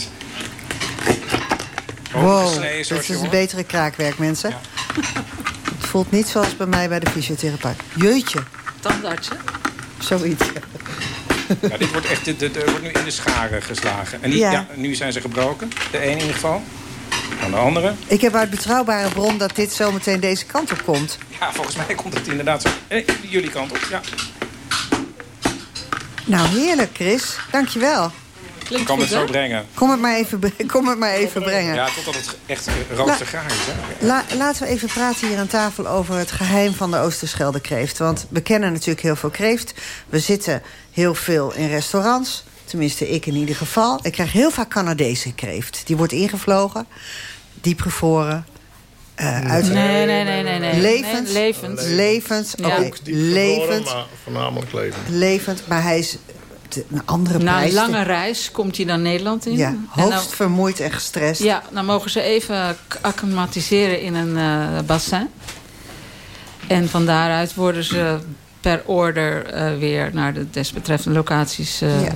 Wow, dit is een betere kraakwerk, mensen. Het voelt niet zoals bij mij bij de fysiotherapeut. Jeutje, Tandartsen. zoiets. Ja, dit wordt echt de, de, de- wordt nu in de scharen geslagen. En die, Ja. ja. nu zijn ze gebroken. De een in ieder geval. Dan de andere. Ik heb uit betrouwbare bron dat dit zometeen deze kant op komt. Ja, volgens mij komt het inderdaad zo. Eh, jullie kant op, ja. Nou, heerlijk, Chris. Dankjewel. Ik kan het zo brengen. Kom het maar even, kom het maar even brengen. Ja, totdat het echt rookste gaar is. Hè? La- laten we even praten hier aan tafel over het geheim van de Oosterschelde kreeft. Want we kennen natuurlijk heel veel kreeft. We zitten heel veel in restaurants. Tenminste, ik in ieder geval. Ik krijg heel vaak Canadese kreeft. Die wordt ingevlogen, diepgevroren. eh uit Nee, nee, nee, nee. nee. Levend? Nee, levend. Levend, Ja. gevroren, Levend, maar voornamelijk levend. levend, maar hij is een andere Na prijs. een lange reis komt hij dan Nederland in. Ja, En dan- hoogst vermoeid en gestrest. Ja, dan mogen ze even acclimatiseren in een eh, bassin. En van daaruit worden ze per order eh, weer naar de desbetreffende locaties eh, Ja.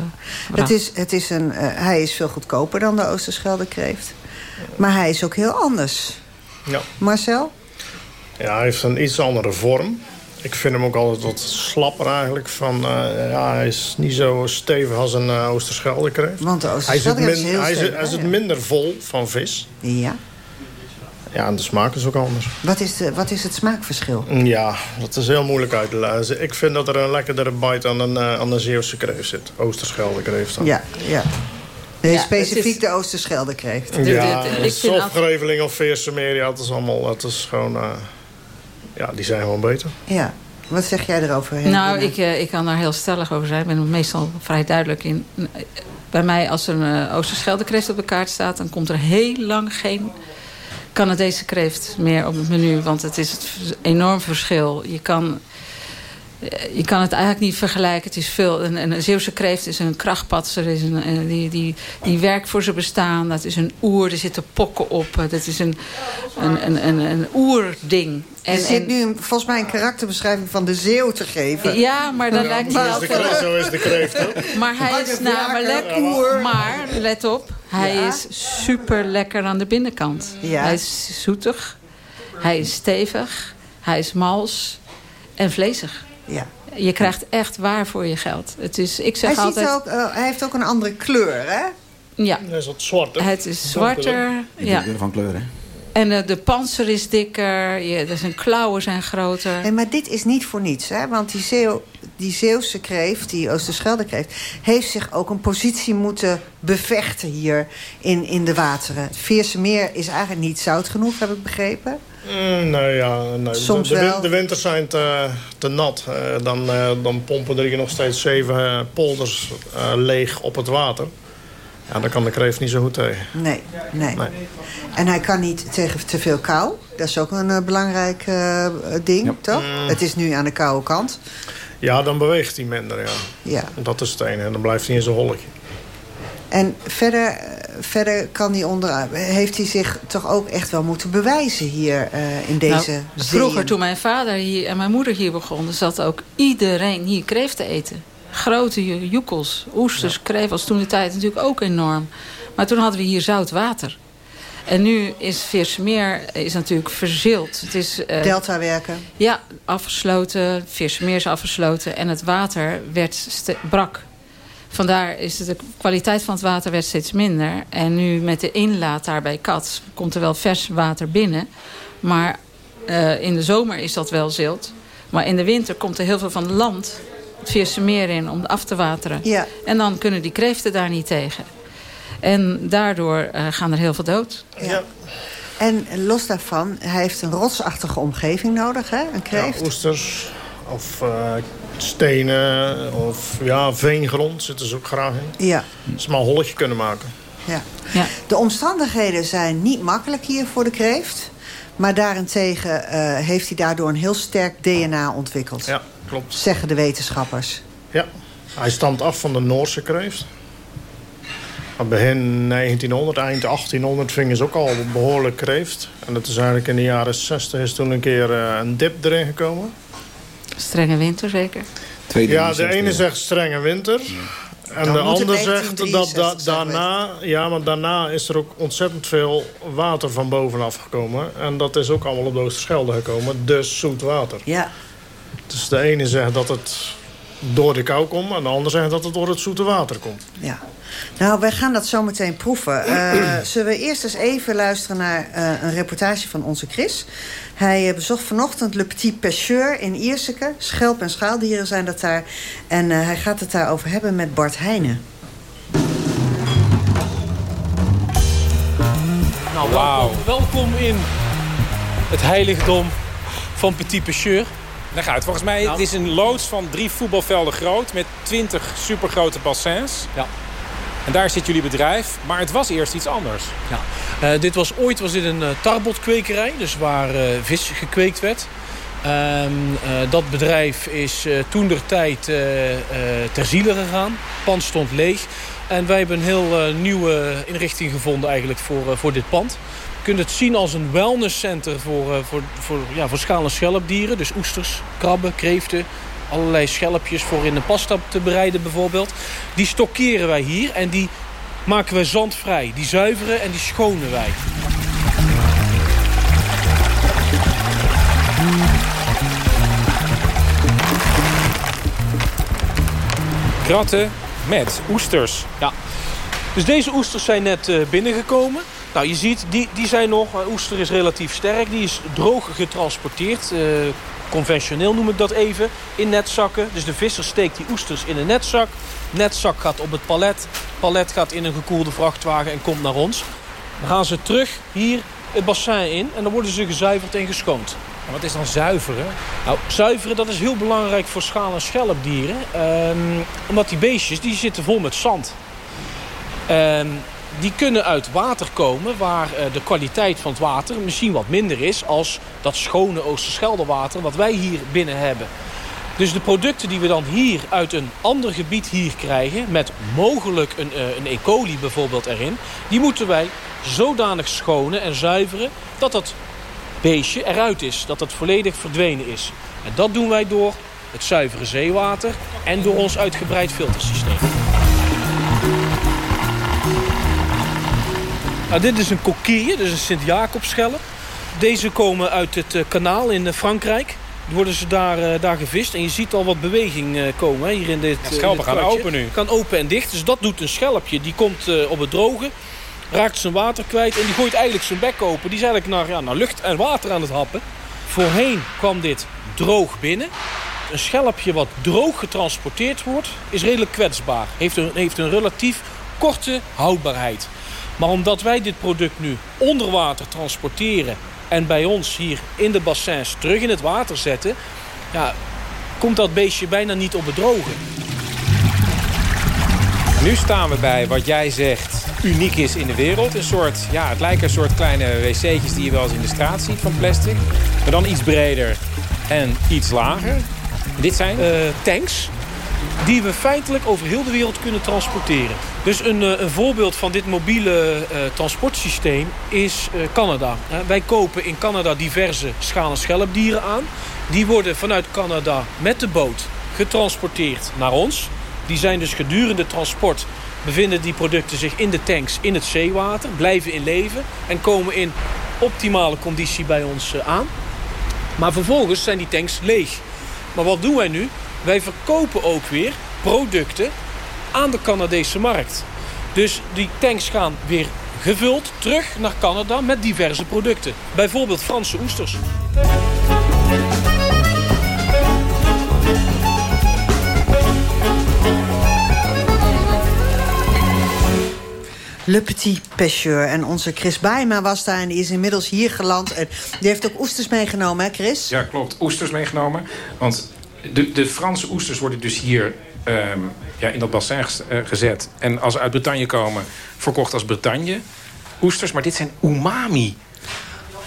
Het is, het is een, eh, hij is veel goedkoper dan de Oosterschelde kreeft. Maar hij is ook heel anders. Ja. Marcel? Ja, hij heeft een iets andere vorm. ik vind hem ook altijd wat slapper eigenlijk. Van, uh, ja, hij is niet zo stevig als een uh, Oosterschelde kreeft. Want de Oosterschelde hij is heel Hij, stevig, zit, hij zit minder vol van vis. Ja. Ja, en de smaak is ook anders. Wat is, de, wat is het smaakverschil? Ja, dat is heel moeilijk uit te leggen. Ik vind dat er een lekkerdere bite aan een, aan een Zeeuwse kreeft zit. Oosterschelde kreeft dan. Ja, ja. Nee, Ja, specifiek is- de Oosterschelde kreeft. Ja, ik vind softgreveling of Veersemeria, dat is allemaal... Dat is gewoon... eh, ja, die zijn gewoon beter. Ja. Wat zeg jij erover? Nou, ik, eh, ik kan daar heel stellig over zijn. Ik ben meestal vrij duidelijk in. Bij mij, als er een uh, Oosterscheldekreeft op de kaart staat... dan komt er heel lang geen Canadese kreeft meer op het menu. Want het is het enorm verschil. Je kan, eh, je kan het eigenlijk niet vergelijken. Het is veel, een, een Zeeuwse kreeft is een krachtpatser. Is een, eh, die, die, die werkt voor zijn bestaan. Dat is een oer. Er zitten pokken op. eh, Dat is een, een, een, een, een oerding. je zit nu een- volgens mij een karakterbeschrijving van de Zeeuw te geven. Ja, maar dan lijkt hij Zo is de kreeft- Zo is de kreeft ook. Maar hij is namelijk... Maar, let op, hij Ja. is super lekker aan de binnenkant. Ja. Hij is zoetig, hij is stevig, hij is mals en vlezig. Ja. Je krijgt echt waar voor je geld. Het is, ik zeg Hij, ziet altijd... ook, eh, hij heeft ook een andere kleur, hè? Ja. Hij is wat zwart, hè? Het is zwarter. Ja. Van kleur, hè? En eh, de panzer is dikker, je, zijn klauwen zijn groter. Nee, maar dit is niet voor niets, hè? Want die, Zeeuw, die Zeeuwse kreeft, die Oosterschelde kreeft... heeft zich ook een positie moeten bevechten hier in, in de wateren. Het Veerse meer is eigenlijk niet zout genoeg, heb ik begrepen. Mm, nee, ja, nee. Soms de, de, wel. de winters zijn te, te nat. Eh, dan, eh, dan pompen er hier nog steeds zeven eh, polders eh, leeg op het water. Ja, daar kan de kreeft niet zo goed tegen. Nee, nee. En hij kan niet tegen te veel kou. Dat is ook een belangrijk ding, toch? Mm. Het is nu aan de koude kant. Ja, dan beweegt hij minder, ja. Ja. Dat is het ene. En dan blijft hij in zijn holletje. En verder, verder kan hij onder, heeft hij zich toch ook echt wel moeten bewijzen hier eh, in deze Nou, vroeger, toen mijn vader hier en mijn moeder hier begonnen... zat ook iedereen hier kreeft te eten. Grote jo- joekels, oesters, kreeft was toen de tijd natuurlijk ook enorm. Maar toen hadden we hier zout water. En nu is Veersemeer is natuurlijk verzild. Het is, eh, Delta werken. Ja, afgesloten. Veersemeer is afgesloten. En het water werd brak. Vandaar is de kwaliteit van het water werd steeds minder. En nu met de inlaat daar bij Kat komt er wel vers water binnen. Maar eh, in de zomer is dat wel zilt. Maar in de winter komt er heel veel van land het Veersemeer in om af te wateren. Ja. En dan kunnen die kreeften daar niet tegen. En daardoor eh, gaan er heel veel dood. Ja. En los daarvan, hij heeft een rotsachtige omgeving nodig, hè? Een Ja, kreeft. oesters of eh, stenen of ja, veengrond zitten ze ook graag in. Ja. Smal holletje kunnen maken. Ja. Ja. De omstandigheden zijn niet makkelijk hier voor de kreeft. Maar daarentegen eh, heeft hij daardoor een heel sterk DNA ontwikkeld. Ja, klopt. Zeggen de wetenschappers. Ja, hij stamt af van de Noorse kreeft. Begin 1900, eind 1800 vingen ze ook al behoorlijk kreeft. En dat is eigenlijk in de jaren 60 is toen een keer eh, een dip erin gekomen. Strenge winter zeker. ja, de ene zegt strenge winter. En Dan de ander zegt dat da 1963 zijn daarna... Ja, maar daarna is er ook ontzettend veel water van bovenaf gekomen. En dat is ook allemaal op de Oosterschelde gekomen. Dus zoet water. Ja. Dus de ene zegt dat het door de kou komt... en de ander zegt dat het door het zoete water komt. Ja. Nou, wij gaan dat zo meteen proeven. Eh, zullen we eerst eens even luisteren naar eh, een reportage van onze Chris. Hij eh, bezocht vanochtend Le Petit Pêcheur in Ierseke. Schelp- en schaaldieren zijn dat daar. En eh, hij gaat het daarover hebben met Bart Heijnen. Nou, welkom, welkom in het heiligdom van Petit Pêcheur. Daar gaat het. Volgens mij het is een loods van drie voetbalvelden groot... met twintig supergrote bassins. Ja. En daar zit jullie bedrijf. Maar het was eerst iets anders. Ja. Eh, dit was, ooit was dit een uh, tarbotkwekerij, dus waar uh, vis gekweekt werd. Uh, dat bedrijf is uh, toen der tijd ter ziele gegaan. Het pand stond leeg. En wij hebben een heel nieuwe inrichting gevonden eigenlijk voor, voor dit pand. Je kunt het zien als een wellnesscenter voor, voor, voor, ja, voor schaal- en schelpdieren. Dus oesters, krabben, kreeften, allerlei schelpjes voor in de pasta te bereiden bijvoorbeeld. Die stockeren wij hier en die maken wij zandvrij. Die zuiveren en die schonen wij. Kratten met oesters. Ja. Dus deze oesters zijn net eh, binnengekomen. Nou, je ziet, die, die zijn nog, oester is relatief sterk. Die is droog getransporteerd. Eh, conventioneel noem ik dat even. In netzakken. Dus de visser steekt die oesters in een netzak. Netzak gaat op het palet. Palet gaat in een gekoelde vrachtwagen en komt naar ons. Dan gaan ze terug hier het bassin in. En dan worden ze gezuiverd en geschoond. En wat is dan zuiveren? Nou, zuiveren dat is heel belangrijk voor schaal- en schelpdieren. Um, omdat die beestjes die zitten vol met zand. Um, die kunnen uit water komen waar uh, de kwaliteit van het water misschien wat minder is... als dat schone Oosterschelderwater wat wij hier binnen hebben. Dus de producten die we dan hier uit een ander gebied hier krijgen... met mogelijk een, uh, een E. coli bijvoorbeeld erin... die moeten wij zodanig schonen en zuiveren... dat dat beestje eruit is, dat het volledig verdwenen is. En dat doen wij door het zuivere zeewater en door ons uitgebreid filtersysteem. Nou, dit is een coquille, dus een Sint-Jacobschelp. Deze komen uit het uh, kanaal in uh, Frankrijk. Worden ze daar, uh, daar gevist. En je ziet al wat beweging komen hè, hier in dit ja, Schelpen gaan open nu. Kan open en dicht. Dus dat doet een schelpje. Die komt op het droge. Raakt zijn water kwijt. En die gooit eigenlijk zijn bek open. Die is eigenlijk naar, ja, naar lucht en water aan het happen. Voorheen kwam dit droog binnen. Een schelpje wat droog getransporteerd wordt, is redelijk kwetsbaar. Heeft een, heeft een relatief korte houdbaarheid. Maar omdat wij dit product nu onder water transporteren... en bij ons hier in de bassins terug in het water zetten... Ja, komt dat beestje bijna niet op het droge. Nu staan we bij wat jij zegt uniek is in de wereld. Een soort, ja, het lijken een soort kleine wc'tjes die je wel eens in de straat ziet van plastic. Maar dan iets breder en iets lager. Dit zijn uh, tanks die we feitelijk over heel de wereld kunnen transporteren. Dus een, een voorbeeld van dit mobiele uh, transportsysteem is uh, Canada. Wij kopen in Canada diverse schaal- en schelpdieren aan. Die worden vanuit Canada met de boot getransporteerd naar ons. Die zijn dus gedurende transport bevinden die producten zich in de tanks in het zeewater, blijven in leven en komen in optimale conditie bij ons aan. Maar vervolgens zijn die tanks leeg. Maar wat doen wij nu? Wij verkopen ook weer producten aan de Canadese markt. Dus die tanks gaan weer gevuld terug naar Canada met diverse producten. Bijvoorbeeld Franse oesters. Le Petit Pêcheur. En onze Chris Bijma was daar en die is inmiddels hier geland. En die heeft ook oesters meegenomen, hè Chris? Ja, klopt. Oesters meegenomen. Want de, de Franse oesters worden dus hier um, ja, in dat bassin gezet. En als ze uit Bretagne komen, verkocht als Bretagne. Oesters, maar dit zijn umami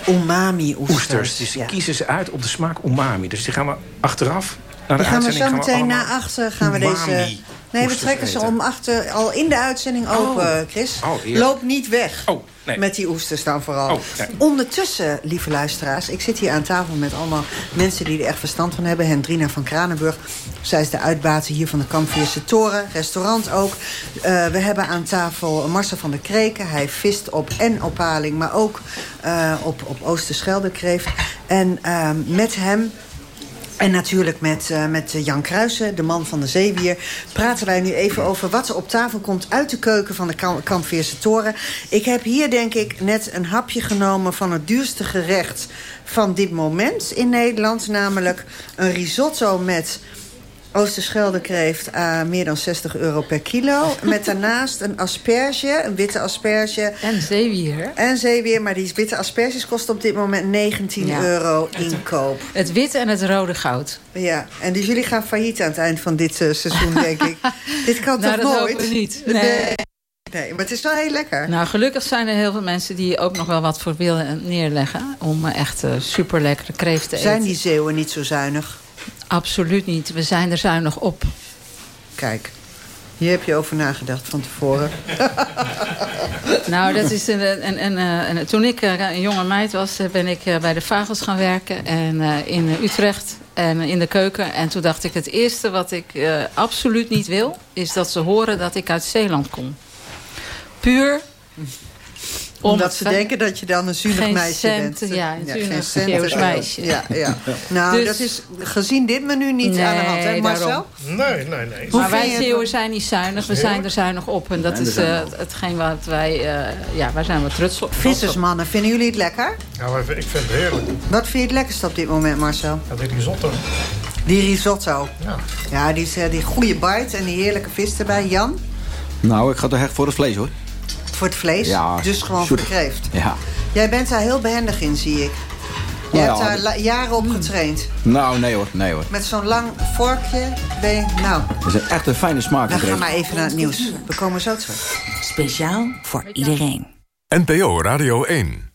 umami oesters. oesters. Dus ja. kiezen ze uit op de smaak umami. Dus die gaan we achteraf naar de die gaan we zo meteen naar achter gaan we deze Nee, we trekken ze om achter, al in de uitzending open, oh. Chris. Oh, Loop niet weg oh, nee. met die oesters dan vooral. Oh, nee. Ondertussen, lieve luisteraars... ik zit hier aan tafel met allemaal mensen die er echt verstand van hebben. Hendrina van Kranenburg, zij is de uitbater hier van de Kampvierse Toren. Restaurant ook. Uh, we hebben aan tafel Marcel van der Kreken. Hij vist op en op paling, maar ook uh, op, op Oosterscheldekreeft. En uh, met hem en natuurlijk met, uh, met Jan Kruijsen, de man van de zeewier... praten wij nu even over wat er op tafel komt uit de keuken van de Kampveerse Toren. Ik heb hier denk ik net een hapje genomen van het duurste gerecht van dit moment in Nederland. Namelijk een risotto met Oosterscheldekreeft uh, meer dan 60 euro per kilo. Met daarnaast een asperge, een witte asperge. En zeewier. En zeewier, maar die witte asperges kosten op dit moment 19 ja. euro inkoop. Het witte en het rode goud. Ja, en dus jullie gaan failliet aan het eind van dit uh, seizoen, denk ik. dit kan nou, toch dat nooit? hopen we niet. Nee. nee. Nee, maar het is wel heel lekker. Nou, gelukkig zijn er heel veel mensen die ook nog wel wat voor willen neerleggen... om echt uh, super lekkere kreeft te eten. Zijn die zeeuwen niet zo zuinig? Absoluut niet. We zijn er zuinig op. Kijk, hier heb je over nagedacht van tevoren. nou, dat is een, een, een, toen ik een jonge meid was, ben ik bij de Vagels gaan werken. En in Utrecht en in de keuken. En toen dacht ik, het eerste wat ik uh, absoluut niet wil... is dat ze horen dat ik uit Zeeland kom. Puur Omdat ze denken dat je dan een zuinig Geen meisje centen, bent. ja, een zuinig geen centen. Zeeuws meisje. Ja, ja. Nou, Dus- dat is gezien dit menu niet aan de hand, hè Marcel? daarom. Nee, nee, nee. Hoe Maar wij Zeeuwen zijn niet zuinig. We zijn er zuinig op. En dat Nee, is eh, hetgeen wat wij... eh, ja, wij zijn wat trots op. Vissersmannen, vinden jullie het lekker? Ja, maar ik vind het heerlijk. Wat vind je het lekkerst op dit moment, Marcel? Ja, die risotto. Die risotto. Ja. Ja, die, is, eh, die goede bite en die heerlijke vis erbij. Jan, Nou, ik ga toch echt voor het vlees, hoor. Voor het vlees. Ja, dus gewoon voor de kreeft. Ja. Jij bent daar heel behendig in, zie ik. Je Nou hebt daar jaren op getraind. Nou, nee hoor, nee hoor. Met zo'n lang vorkje ben je... Nou, Dat is echt een fijne smaak. dan die gaan we even naar het nieuws. We komen zo terug. Speciaal voor iedereen. NPO Radio 1.